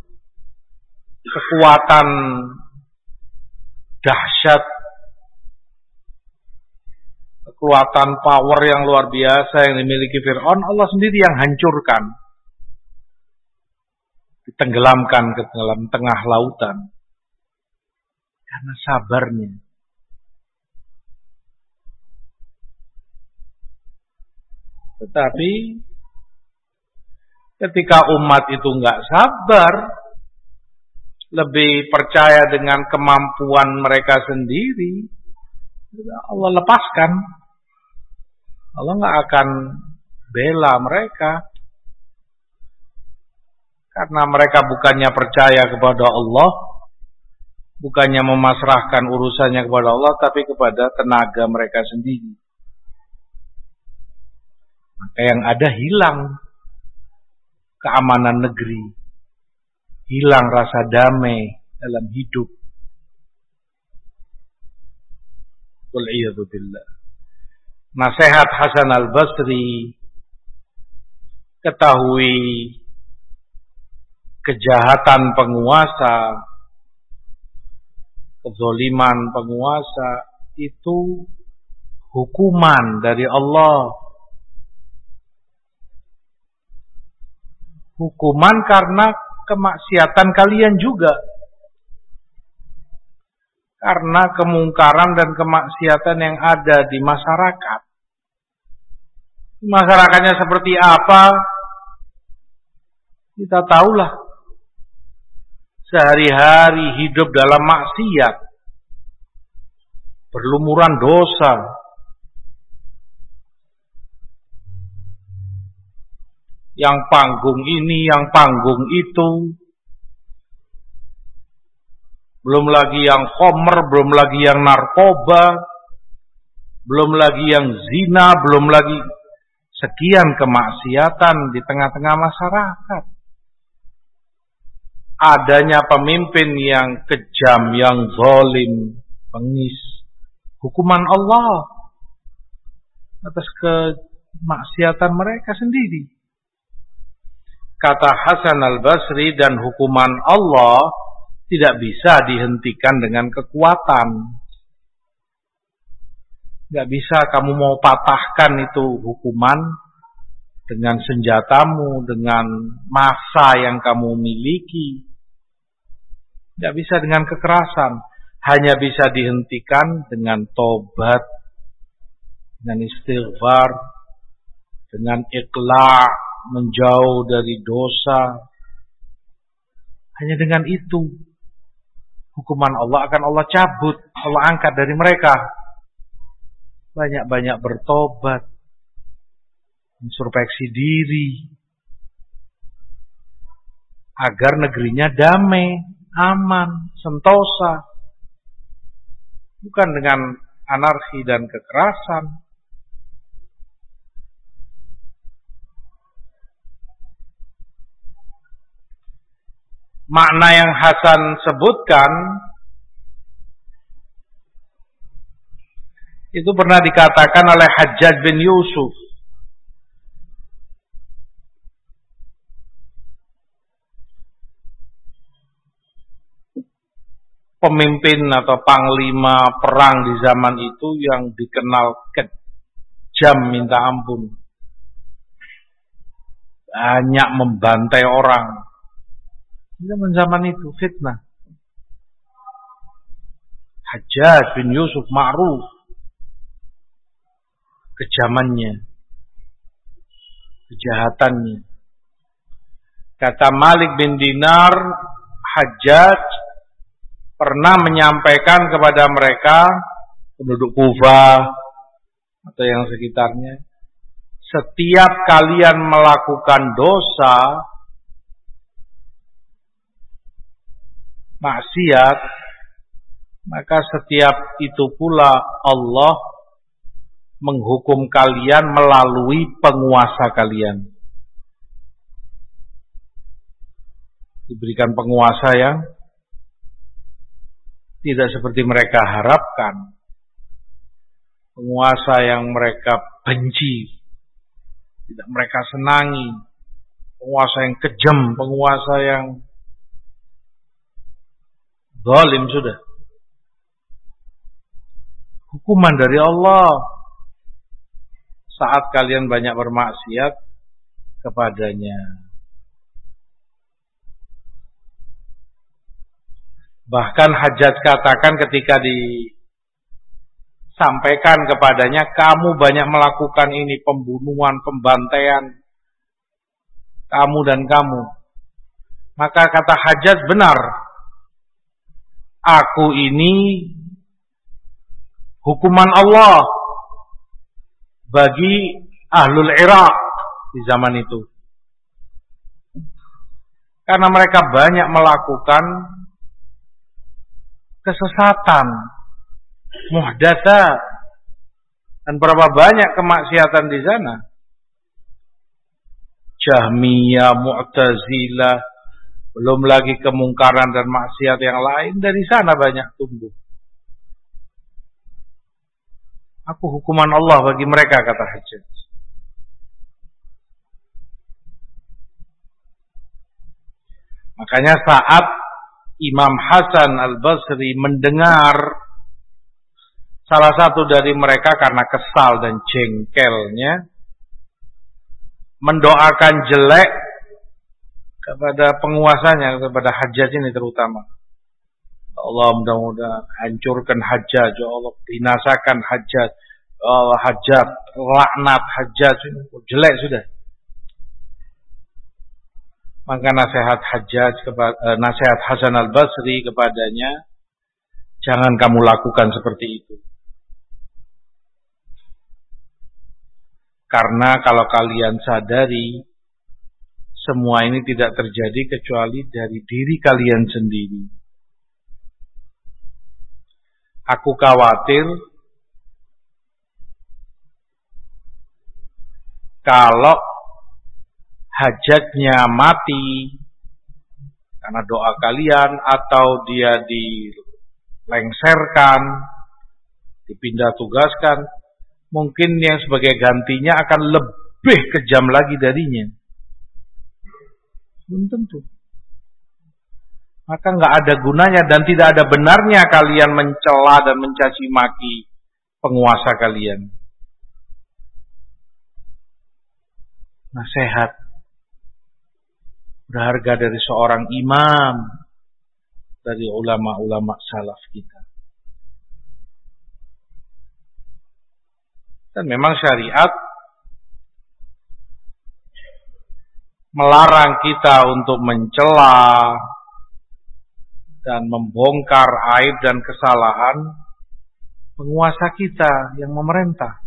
Kekuatan dahsyat. Kekuatan power yang luar biasa yang dimiliki Fir'aun, Allah sendiri yang hancurkan. Ditenggelamkan ke dalam tengah lautan. Karena sabarnya. Tetapi ketika umat itu nggak sabar, lebih percaya dengan kemampuan mereka sendiri, Allah lepaskan. Allah nggak akan bela mereka karena mereka bukannya percaya kepada Allah, bukannya memasrahkan urusannya kepada Allah, tapi kepada tenaga mereka sendiri. Maka yang ada hilang keamanan negeri, hilang rasa damai dalam hidup. Wal'iyadzubillah nasihat Hasan al-Basri ketahui kejahatan penguasa kezoliman penguasa itu hukuman dari Allah hukuman karena kemaksiatan kalian juga karena kemungkaran dan kemaksiatan yang ada di masyarakat. Masyarakatnya seperti apa? Kita tahulah. Sehari-hari hidup dalam maksiat. Berlumuran dosa. Yang panggung ini, yang panggung itu belum lagi yang khomer, belum lagi yang narkoba, belum lagi yang zina, belum lagi sekian kemaksiatan di tengah-tengah masyarakat. Adanya pemimpin yang kejam, yang zalim, pengis, hukuman Allah atas kemaksiatan mereka sendiri. Kata Hasan al-Basri dan hukuman Allah tidak bisa dihentikan dengan kekuatan. Tidak bisa kamu mau patahkan itu hukuman dengan senjatamu, dengan masa yang kamu miliki. Tidak bisa dengan kekerasan. Hanya bisa dihentikan dengan tobat, dengan istighfar, dengan ikhla, menjauh dari dosa. Hanya dengan itu hukuman Allah akan Allah cabut, Allah angkat dari mereka. Banyak-banyak bertobat, introspeksi diri, agar negerinya damai, aman, sentosa. Bukan dengan anarki dan kekerasan. makna yang Hasan sebutkan itu pernah dikatakan oleh Hajjaj bin Yusuf pemimpin atau panglima perang di zaman itu yang dikenal kejam minta ampun. Banyak membantai orang. Zaman zaman itu fitnah. Hajjaj bin Yusuf ma'ruf kejamannya kejahatannya kata Malik bin Dinar Hajjaj pernah menyampaikan kepada mereka penduduk Kufah atau yang sekitarnya setiap kalian melakukan dosa maksiat maka setiap itu pula Allah menghukum kalian melalui penguasa kalian. Diberikan penguasa yang tidak seperti mereka harapkan. Penguasa yang mereka benci, tidak mereka senangi. Penguasa yang kejam, penguasa yang zalim sudah. Hukuman dari Allah saat kalian banyak bermaksiat kepadanya. Bahkan hajat katakan ketika disampaikan kepadanya, kamu banyak melakukan ini pembunuhan, pembantaian, kamu dan kamu. Maka kata hajat benar, aku ini hukuman Allah bagi ahlul Irak di zaman itu. Karena mereka banyak melakukan kesesatan, muhdasa, dan berapa banyak kemaksiatan di sana. Jahmiyah, Mu'tazilah, belum lagi kemungkaran dan maksiat yang lain dari sana banyak tumbuh. Aku hukuman Allah bagi mereka kata Hajjaj. Makanya saat Imam Hasan Al-Basri mendengar salah satu dari mereka karena kesal dan jengkelnya mendoakan jelek kepada penguasanya kepada Hajjaj ini terutama. Allah mudah-mudahan hancurkan hajat, ya Allah binasakan hajat, ya Allah hajat, laknat hajat, jelek sudah. Maka nasihat hajat, eh, nasihat Hasan al Basri kepadanya, jangan kamu lakukan seperti itu. Karena kalau kalian sadari, semua ini tidak terjadi kecuali dari diri kalian sendiri. Aku khawatir kalau hajatnya mati karena doa kalian atau dia dilengserkan, dipindah tugaskan, mungkin yang sebagai gantinya akan lebih kejam lagi darinya. Belum tentu maka nggak ada gunanya dan tidak ada benarnya kalian mencela dan mencaci maki penguasa kalian. Nasihat berharga dari seorang imam dari ulama-ulama salaf kita. Dan memang syariat melarang kita untuk mencela, dan membongkar aib dan kesalahan penguasa kita yang memerintah.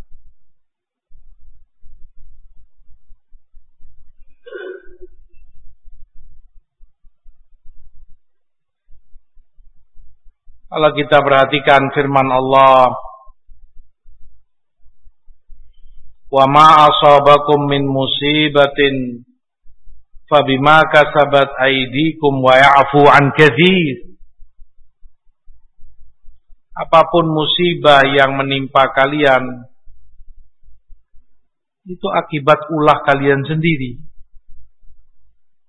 Kalau kita perhatikan firman Allah Wa ma asabakum min musibatin fabima kasabat aydikum wa ya'fu an katsir apa pun musibah yang menimpa kalian itu akibat ulah kalian sendiri.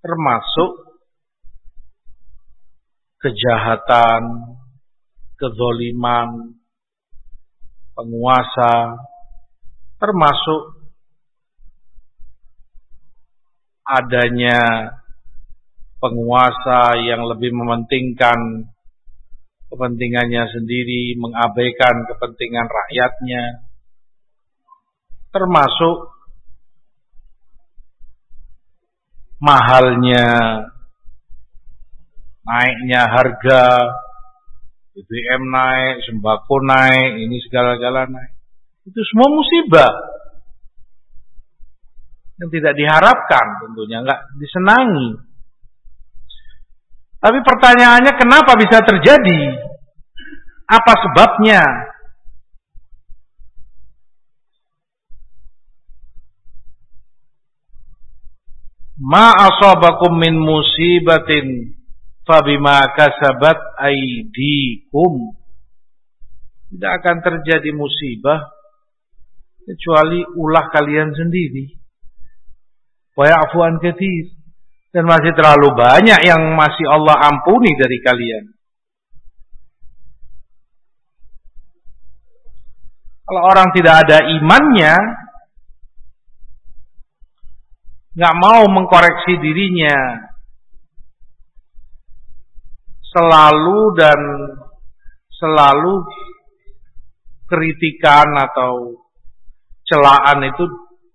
Termasuk kejahatan kezoliman penguasa termasuk adanya penguasa yang lebih mementingkan kepentingannya sendiri, mengabaikan kepentingan rakyatnya, termasuk mahalnya naiknya harga BBM naik, sembako naik, ini segala-gala naik. Itu semua musibah yang tidak diharapkan tentunya nggak disenangi. Tapi pertanyaannya kenapa bisa terjadi? Apa sebabnya? Ma asabakum min musibatin fabima kasabat aidikum. Tidak akan terjadi musibah kecuali ulah kalian sendiri wa ya'fu an Dan masih terlalu banyak yang masih Allah ampuni dari kalian. Kalau orang tidak ada imannya, nggak mau mengkoreksi dirinya, selalu dan selalu kritikan atau celaan itu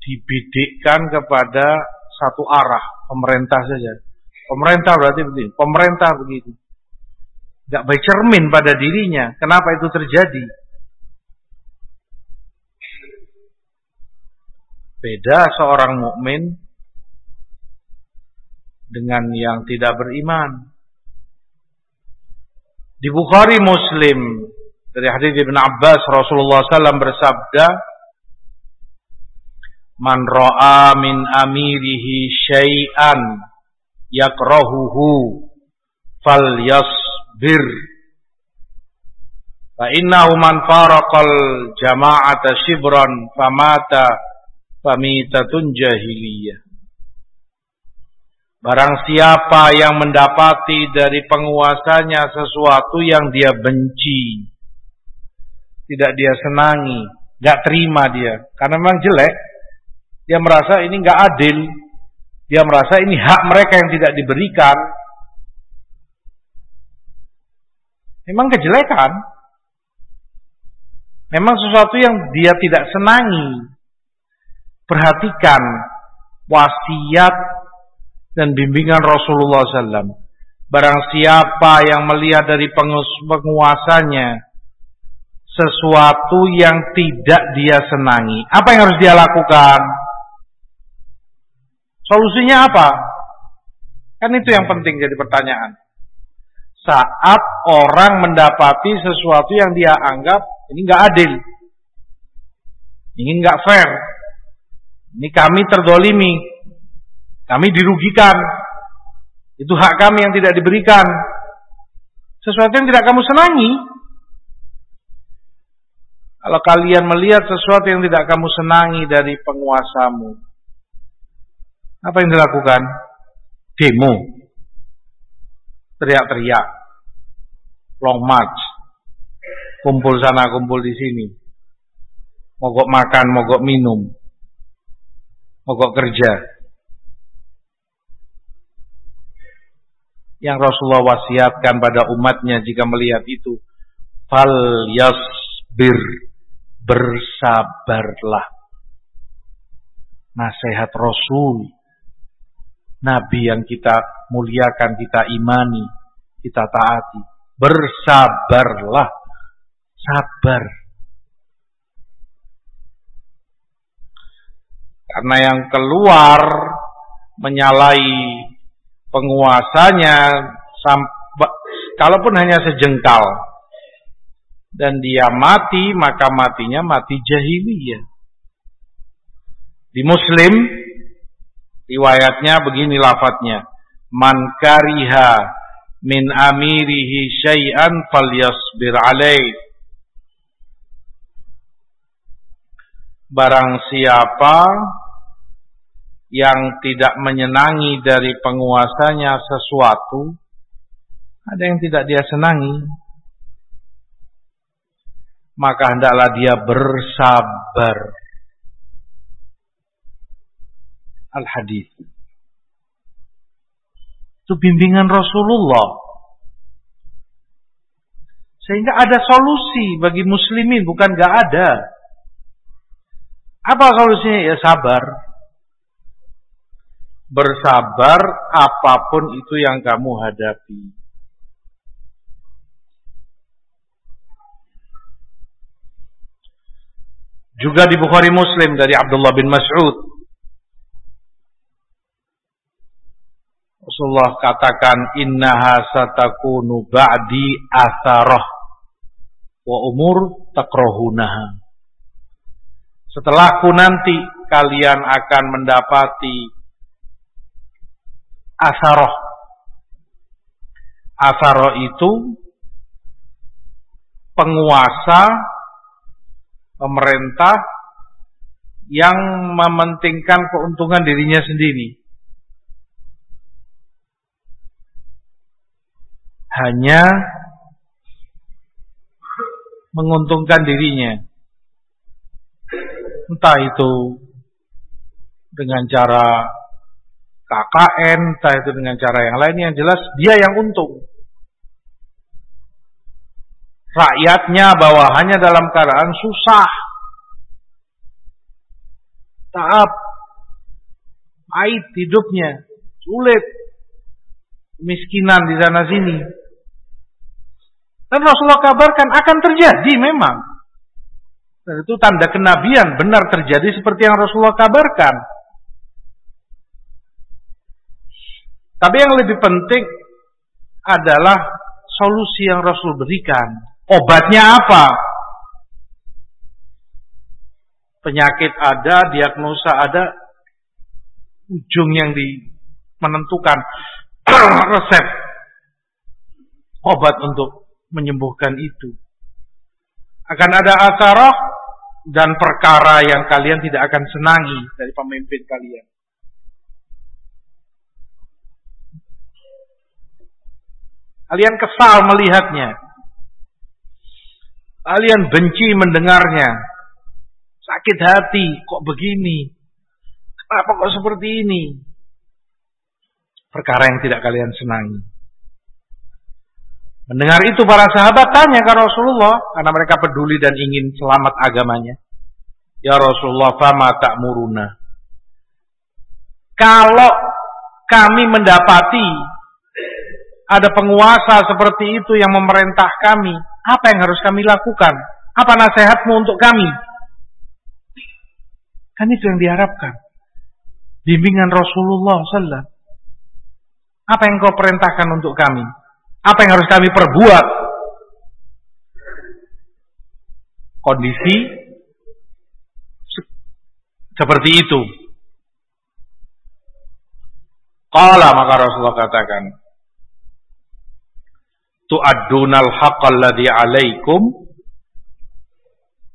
dibidikkan kepada satu arah pemerintah saja. Pemerintah berarti begini, pemerintah begitu. Gak baik cermin pada dirinya. Kenapa itu terjadi? Beda seorang mukmin dengan yang tidak beriman. Di Bukhari Muslim dari hadis Ibn Abbas Rasulullah SAW bersabda, man ra'a min amirihi syai'an yakrahuhu falyasbir. Fa innahu man faraqal jama'ata shibran famata famitatun jahiliyah Barang siapa yang mendapati dari penguasanya sesuatu yang dia benci, tidak dia senangi, gak terima dia, karena memang jelek, dia merasa ini nggak adil. Dia merasa ini hak mereka yang tidak diberikan. Memang kejelekan. Memang sesuatu yang dia tidak senangi. Perhatikan wasiat dan bimbingan Rasulullah SAW. Barang siapa yang melihat dari penguasanya sesuatu yang tidak dia senangi, apa yang harus dia lakukan? Solusinya apa? Kan itu yang penting jadi pertanyaan. Saat orang mendapati sesuatu yang dia anggap ini nggak adil, ini nggak fair, ini kami terdolimi, kami dirugikan, itu hak kami yang tidak diberikan, sesuatu yang tidak kamu senangi. Kalau kalian melihat sesuatu yang tidak kamu senangi dari penguasamu, apa yang dilakukan? Demo. Teriak-teriak. Long march. Kumpul sana, kumpul di sini. Mogok makan, mogok minum. Mogok kerja. Yang Rasulullah wasiatkan pada umatnya jika melihat itu. Fal yasbir. Bersabarlah. Nasihat Rasul Nabi yang kita muliakan, kita imani, kita taati. Bersabarlah. Sabar. Karena yang keluar menyalahi penguasanya kalaupun hanya sejengkal dan dia mati maka matinya mati jahiliyah. Di Muslim Riwayatnya begini lafadznya. Man kariha min amirihi syai'an falyasbir alaih. Barang siapa yang tidak menyenangi dari penguasanya sesuatu, ada yang tidak dia senangi, maka hendaklah dia bersabar al-hadis. Itu bimbingan Rasulullah. Sehingga ada solusi bagi muslimin, bukan gak ada. Apa solusinya? Ya sabar. Bersabar apa pun itu yang kamu hadapi. Juga di Bukhari Muslim dari Abdullah bin Mas'ud. Rasulullah katakan innaha satakunu ba'di atharah wa umur takrohunaha. Setelahku nanti kalian akan mendapati asaroh. Asaroh itu penguasa pemerintah yang mementingkan keuntungan dirinya sendiri. Hanya menguntungkan dirinya. Entah itu dengan cara KKN, entah itu dengan cara yang lain yang jelas dia yang untung. Rakyatnya bawahannya dalam keadaan susah. Tahap pahit hidupnya, sulit. Miskinan di sana sini. Dan Rasulullah kabarkan akan terjadi memang. Dan itu tanda kenabian benar terjadi seperti yang Rasulullah kabarkan. Tapi yang lebih penting adalah solusi yang Rasul berikan. Obatnya apa? Penyakit ada, diagnosa ada, ujung yang di menentukan resep obat untuk menyembuhkan itu. Akan ada asarah dan perkara yang kalian tidak akan senangi dari pemimpin kalian. Kalian kesal melihatnya. Kalian benci mendengarnya. Sakit hati, kok begini? Kenapa kok seperti ini? Perkara yang tidak kalian senangi. Mendengar itu para sahabat tanya ke Rasulullah karena mereka peduli dan ingin selamat agamanya. Ya Rasulullah, fama tak muruna. Kalau kami mendapati ada penguasa seperti itu yang memerintah kami, apa yang harus kami lakukan? Apa nasihatmu untuk kami? Kan itu yang diharapkan. Bimbingan Rasulullah SAW. Apa yang kau perintahkan untuk kami? Apa yang harus kami perbuat? Kondisi seperti itu. Kala maka Rasulullah katakan, tu'addunal haqqal ladzi 'alaikum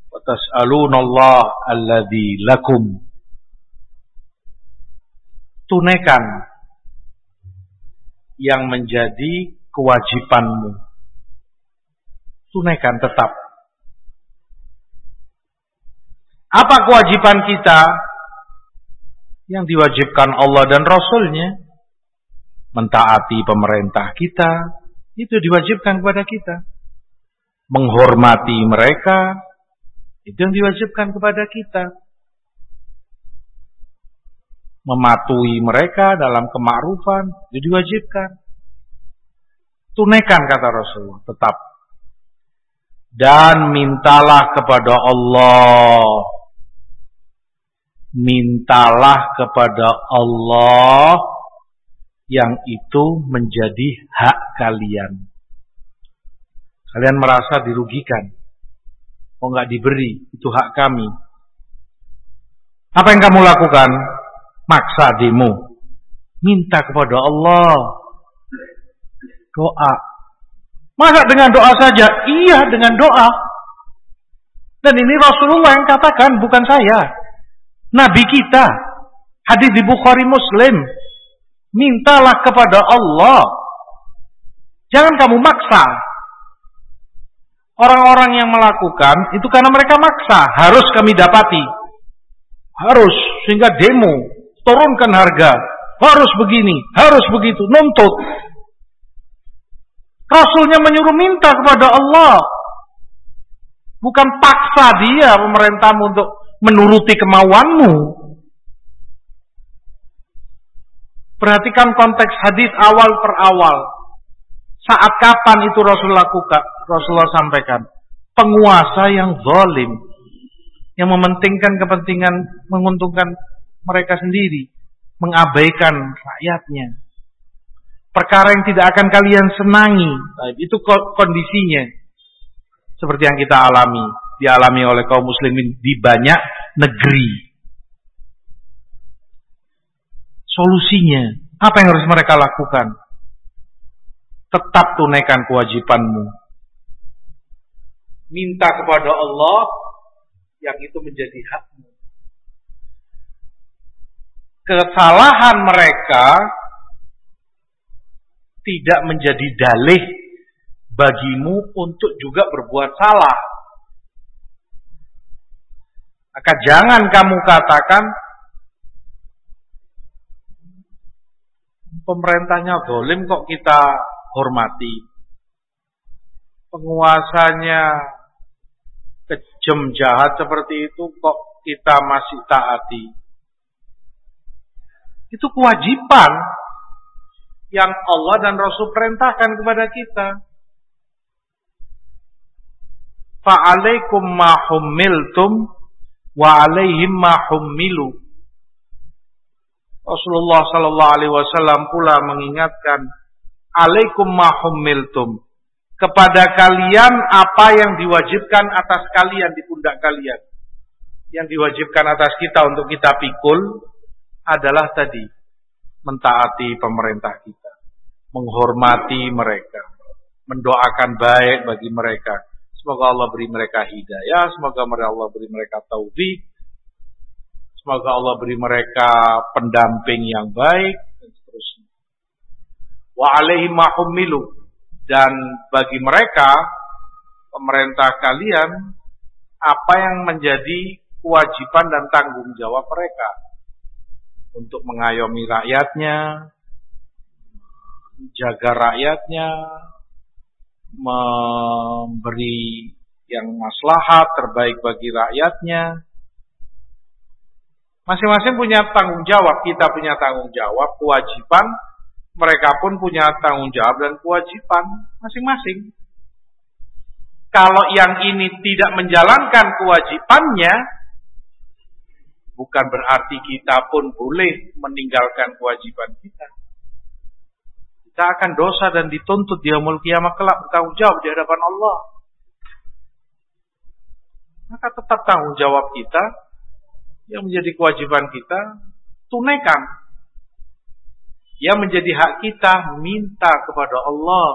wa tas'alunallah alladzi lakum. Tunaikan yang menjadi kewajibanmu tunaikan tetap. Apa kewajiban kita? Yang diwajibkan Allah dan Rasulnya. Mentaati pemerintah kita itu diwajibkan kepada kita. Menghormati mereka, itu yang diwajibkan kepada kita. Mematuhi mereka dalam kemakrufan, itu diwajibkan. Tunaikan kata Rasulullah, tetap. Dan mintalah kepada Allah. Mintalah kepada Allah yang itu menjadi hak kalian. Kalian merasa dirugikan. Oh nggak diberi, itu hak kami. Apa yang kamu lakukan? Maksa demo. Minta kepada Allah. Doa. Masa dengan doa saja? Iya dengan doa. Dan ini Rasulullah yang katakan, bukan saya. Nabi kita. Hadis di Bukhari Muslim Mintalah kepada Allah. Jangan kamu maksa. Orang-orang yang melakukan itu karena mereka maksa. Harus kami dapati. Harus. Sehingga demo. turunkan harga, harus begini, harus begitu, nuntut. Rasulnya menyuruh minta kepada Allah. Bukan paksa dia pemerintahmu untuk menuruti kemauanmu. Perhatikan konteks hadis awal per awal. Saat kapan itu Rasul lakukan? Rasulullah sampaikan. Penguasa yang zalim. Yang mementingkan kepentingan menguntungkan mereka sendiri. Mengabaikan rakyatnya perkara yang tidak akan kalian senangi. Nah, itu kondisinya. Seperti yang kita alami, dialami oleh kaum muslimin di banyak negeri. Solusinya, apa yang harus mereka lakukan? Tetap tunaikan kewajibanmu. Minta kepada Allah yang itu menjadi hakmu. Kesalahan mereka tidak menjadi dalih bagimu untuk juga berbuat salah. Maka jangan kamu katakan pemerintahnya dolim kok kita hormati. Penguasanya kejam jahat seperti itu kok kita masih taati. Itu kewajiban yang Allah dan Rasul perintahkan kepada kita. Fa'alaikum ma hummiltum wa. Rasulullah sallallahu alaihi wasallam pula mengingatkan, "Alaikum ma hummiltum." Kepada kalian apa yang diwajibkan atas kalian di pundak kalian. Yang diwajibkan atas kita untuk kita pikul adalah tadi mentaati pemerintah kita, menghormati mereka, mendoakan baik bagi mereka. Semoga Allah beri mereka hidayah, semoga Allah beri mereka taufik, semoga Allah beri mereka pendamping yang baik dan seterusnya. Wa alaihi mahummilu dan bagi mereka pemerintah kalian apa yang menjadi kewajiban dan tanggung jawab mereka untuk mengayomi rakyatnya, jaga rakyatnya, memberi yang maslahat terbaik bagi rakyatnya. Masing-masing punya tanggung jawab, kita punya tanggung jawab, kewajiban, mereka pun punya tanggung jawab dan kewajiban masing-masing. Kalau yang ini tidak menjalankan kewajibannya, bukan berarti kita pun boleh meninggalkan kewajiban kita. Kita akan dosa dan dituntut di yaumul kiamat kelak bertanggung jawab di hadapan Allah. Maka tetap tanggung jawab kita yang menjadi kewajiban kita tunaikan. Yang menjadi hak kita minta kepada Allah.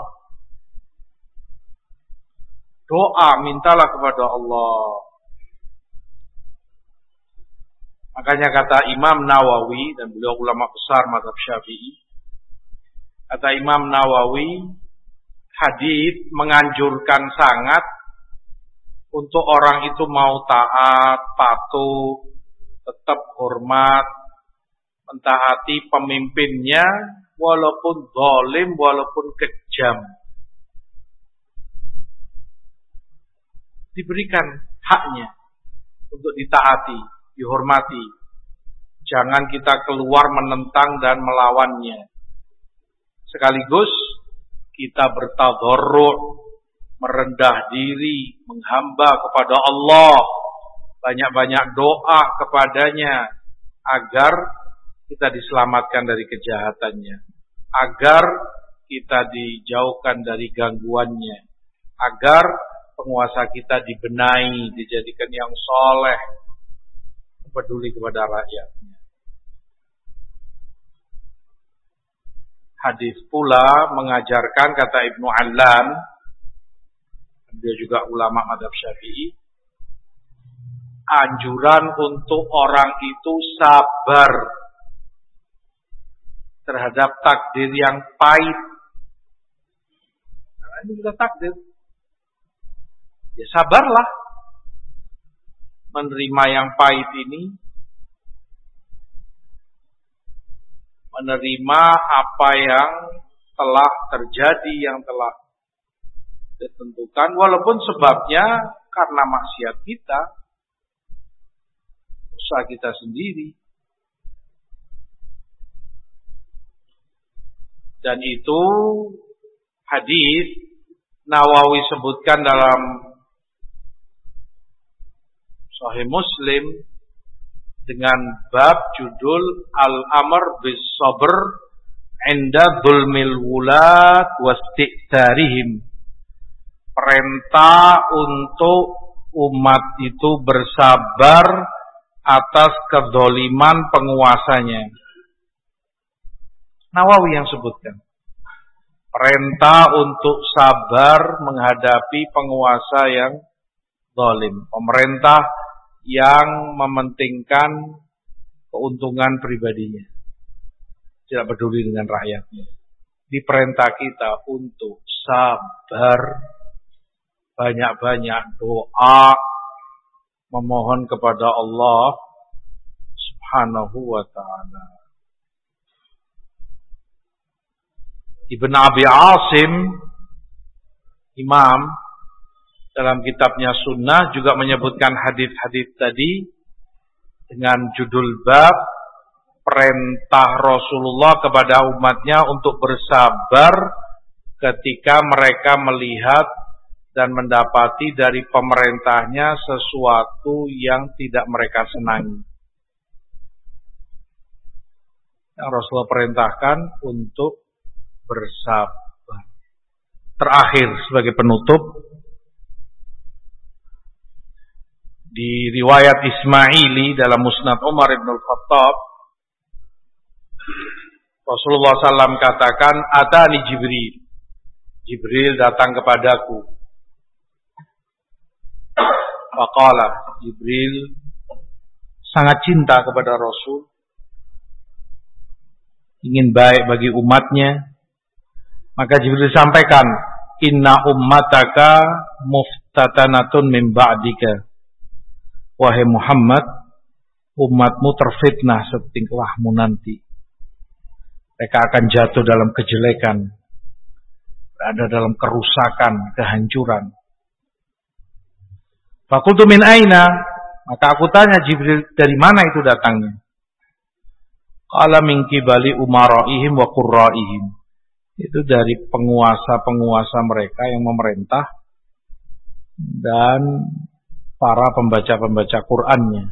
Doa mintalah kepada Allah. Makanya kata Imam Nawawi dan beliau ulama besar mazhab Syafi'i. Kata Imam Nawawi, hadis menganjurkan sangat untuk orang itu mau taat, patuh, tetap hormat, mentaati pemimpinnya walaupun zalim, walaupun kejam. Diberikan haknya untuk ditaati dihormati. Jangan kita keluar menentang dan melawannya. Sekaligus kita bertadarru, merendah diri, menghamba kepada Allah, banyak-banyak doa kepadanya agar kita diselamatkan dari kejahatannya, agar kita dijauhkan dari gangguannya, agar penguasa kita dibenahi, dijadikan yang soleh, peduli kepada rakyatnya. Hadis pula mengajarkan kata Ibnu Allan, dia juga ulama madhab syafi'i, anjuran untuk orang itu sabar terhadap takdir yang pahit. Karena ini sudah takdir. Ya sabarlah menerima yang pahit ini menerima apa yang telah terjadi, yang telah ditentukan, walaupun sebabnya karena maksiat kita, usaha kita sendiri. Dan itu hadis Nawawi sebutkan dalam Sahih Muslim dengan bab judul Al-Amr bis Sabr inda dzulmil wulat wastiqtarihim. Perintah untuk umat itu bersabar atas kedoliman penguasanya. Nawawi yang sebutkan. Perintah untuk sabar menghadapi penguasa yang zalim. Pemerintah yang mementingkan keuntungan pribadinya. Tidak peduli dengan rakyatnya. Diperintah kita untuk sabar. Banyak-banyak doa. Memohon kepada Allah subhanahu wa ta'ala. Ibn Abi Asim Imam dalam kitabnya Sunnah juga menyebutkan hadis-hadis tadi dengan judul bab perintah Rasulullah kepada umatnya untuk bersabar ketika mereka melihat dan mendapati dari pemerintahnya sesuatu yang tidak mereka senangi. Yang Rasulullah perintahkan untuk bersabar. Terakhir sebagai penutup di riwayat Ismaili dalam Musnad Umar ibn al-Khattab Rasulullah SAW katakan Atani Jibril Jibril datang kepadaku Faqala Jibril sangat cinta kepada Rasul ingin baik bagi umatnya maka Jibril sampaikan, "Inna ummataka muftatanatun min ba'dika." Wahai Muhammad, umatmu terfitnah setingkahmu nanti. Mereka akan jatuh dalam kejelekan, berada dalam kerusakan, kehancuran. Fakultu min aina, maka aku tanya Jibril, dari mana itu datangnya? Qala min kibali umaraihim wa qurraihim itu dari penguasa-penguasa mereka yang memerintah dan para pembaca-pembaca Qur'annya.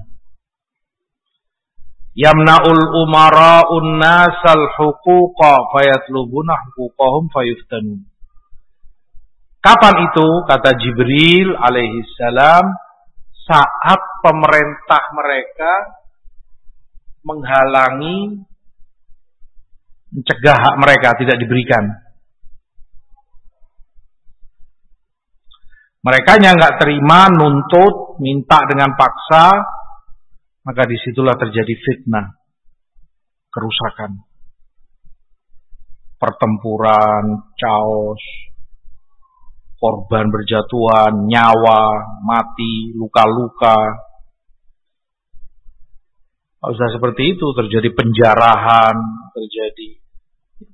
Yamna'ul umara'un nasal huquqa fayatlubuna huquqahum fayuftanun. Kapan itu kata Jibril alaihi salam saat pemerintah mereka menghalangi mencegah hak mereka tidak diberikan. Mereka yang nggak terima, nuntut, minta dengan paksa, maka di situlah terjadi fitnah, kerusakan, pertempuran, chaos, korban berjatuhan, nyawa, mati, luka-luka. Kalau sudah seperti itu terjadi penjarahan, terjadi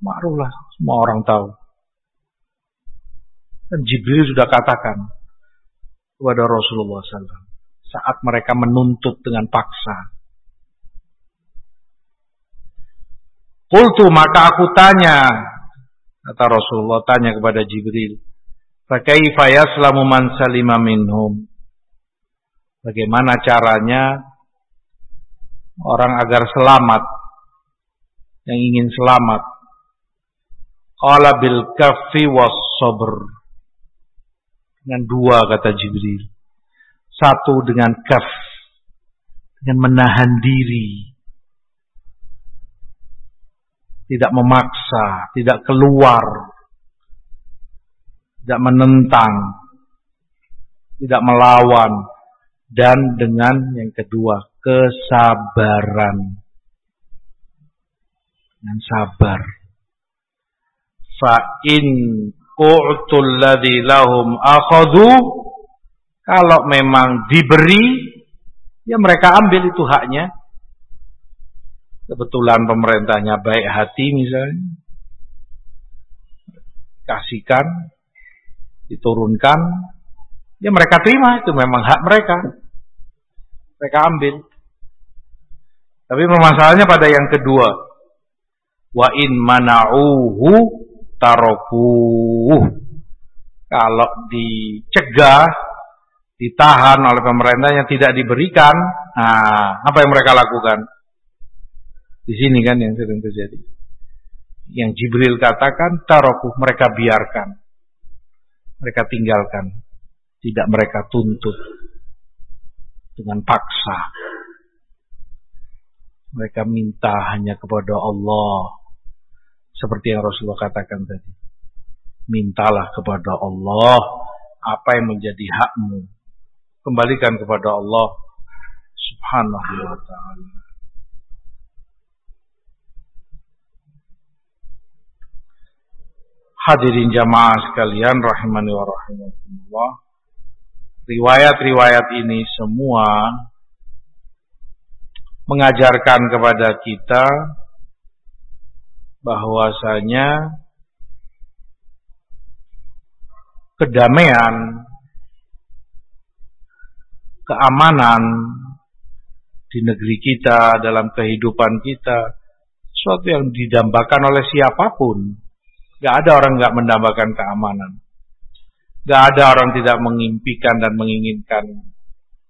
Ma'ruf semua orang tahu. Dan Jibril sudah katakan kepada Rasulullah SAW saat mereka menuntut dengan paksa. Kultu maka aku tanya kata Rasulullah tanya kepada Jibril, "Fakaifa yaslamu man minhum?" Bagaimana caranya orang agar selamat yang ingin selamat Qala bil kaffi was sabr. Dengan dua kata Jibril. Satu dengan kaf. Dengan menahan diri. Tidak memaksa, tidak keluar. Tidak menentang. Tidak melawan. Dan dengan yang kedua, kesabaran. Dengan sabar fa in u'tul ladzi lahum akhadhu kalau memang diberi ya mereka ambil itu haknya kebetulan pemerintahnya baik hati misalnya, kasihkan, diturunkan, ya mereka terima, itu memang hak mereka. Mereka ambil. Tapi permasalahannya pada yang kedua. Wa in mana'uhu tarokuh. Kalau dicegah, ditahan oleh pemerintah yang tidak diberikan, nah, apa yang mereka lakukan? Di sini kan yang sering terjadi. Yang Jibril katakan, tarokuh mereka biarkan. Mereka tinggalkan. Tidak mereka tuntut dengan paksa. Mereka minta hanya kepada Allah. Seperti yang Rasulullah katakan tadi. Mintalah kepada Allah apa yang menjadi hakmu. Kembalikan kepada Allah subhanahu wa ta'ala. Hadirin jamaah sekalian rahimani wa rahimakumullah. Riwayat-riwayat ini semua mengajarkan kepada kita bahwasanya kedamaian, keamanan di negeri kita, dalam kehidupan kita, sesuatu yang didambakan oleh siapa pun. Gak ada orang gak mendambakan keamanan. Gak ada orang tidak mengimpikan dan menginginkan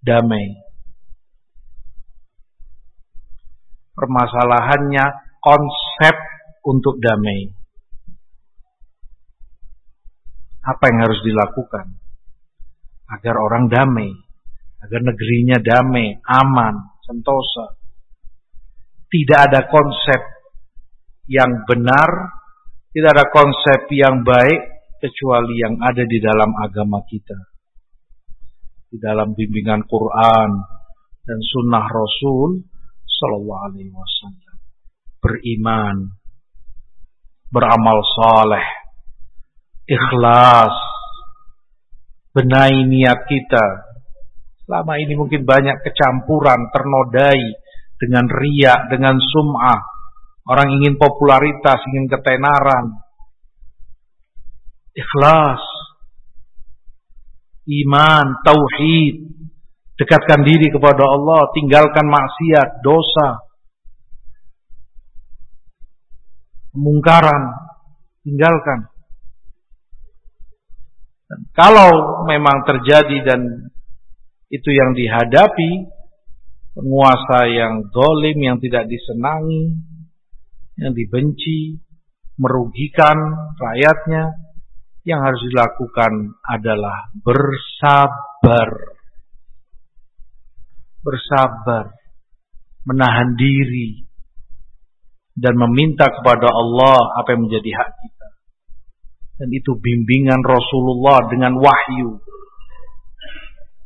damai. permasalahannya konsep untuk damai. Apa yang harus dilakukan agar orang damai, agar negerinya damai, aman, sentosa. Tidak ada konsep yang benar, tidak ada konsep yang baik kecuali yang ada di dalam agama kita. Di dalam bimbingan Quran dan sunnah Rasul Sallallahu Alaihi Wasallam beriman, beramal saleh, ikhlas, benahi niat kita. Selama ini mungkin banyak kecampuran, ternodai dengan riak, dengan sum'ah. Orang ingin popularitas, ingin ketenaran. Ikhlas, iman, tauhid, Dekatkan diri kepada Allah, tinggalkan maksiat, dosa, kemungkaran, tinggalkan. Dan kalau memang terjadi dan itu yang dihadapi, penguasa yang dolim, yang tidak disenangi, yang dibenci, merugikan rakyatnya, yang harus dilakukan adalah bersabar bersabar, menahan diri, dan meminta kepada Allah apa yang menjadi hak kita. Dan itu bimbingan Rasulullah dengan wahyu.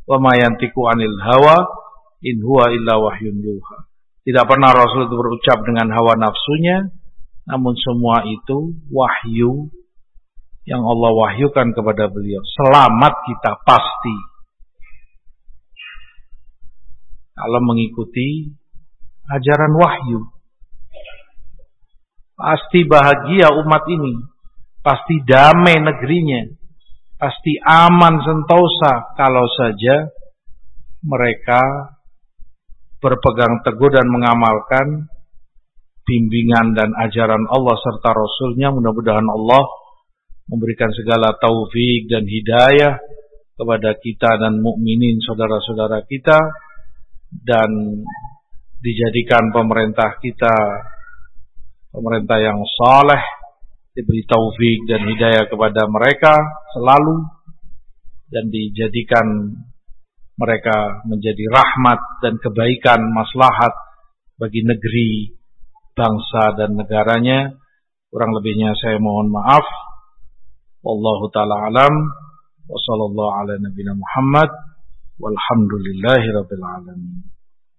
Wa ma yantiku anil hawa in huwa illa wahyun yuha. Tidak pernah Rasul itu berucap dengan hawa nafsunya, namun semua itu wahyu yang Allah wahyukan kepada beliau. Selamat kita pasti kalau mengikuti ajaran wahyu. Pasti bahagia umat ini, pasti damai negerinya, pasti aman sentosa kalau saja mereka berpegang teguh dan mengamalkan bimbingan dan ajaran Allah serta Rasulnya. Mudah-mudahan Allah memberikan segala taufik dan hidayah kepada kita dan mukminin saudara-saudara kita dan dijadikan pemerintah kita pemerintah yang saleh diberi taufik dan hidayah kepada mereka selalu dan dijadikan mereka menjadi rahmat dan kebaikan maslahat bagi negeri, bangsa dan negaranya. Kurang lebihnya saya mohon maaf. Wallahu taala alam. Wassallallahu ala nabiyina Muhammad. Walhamdulillahi Rabbil Alamin.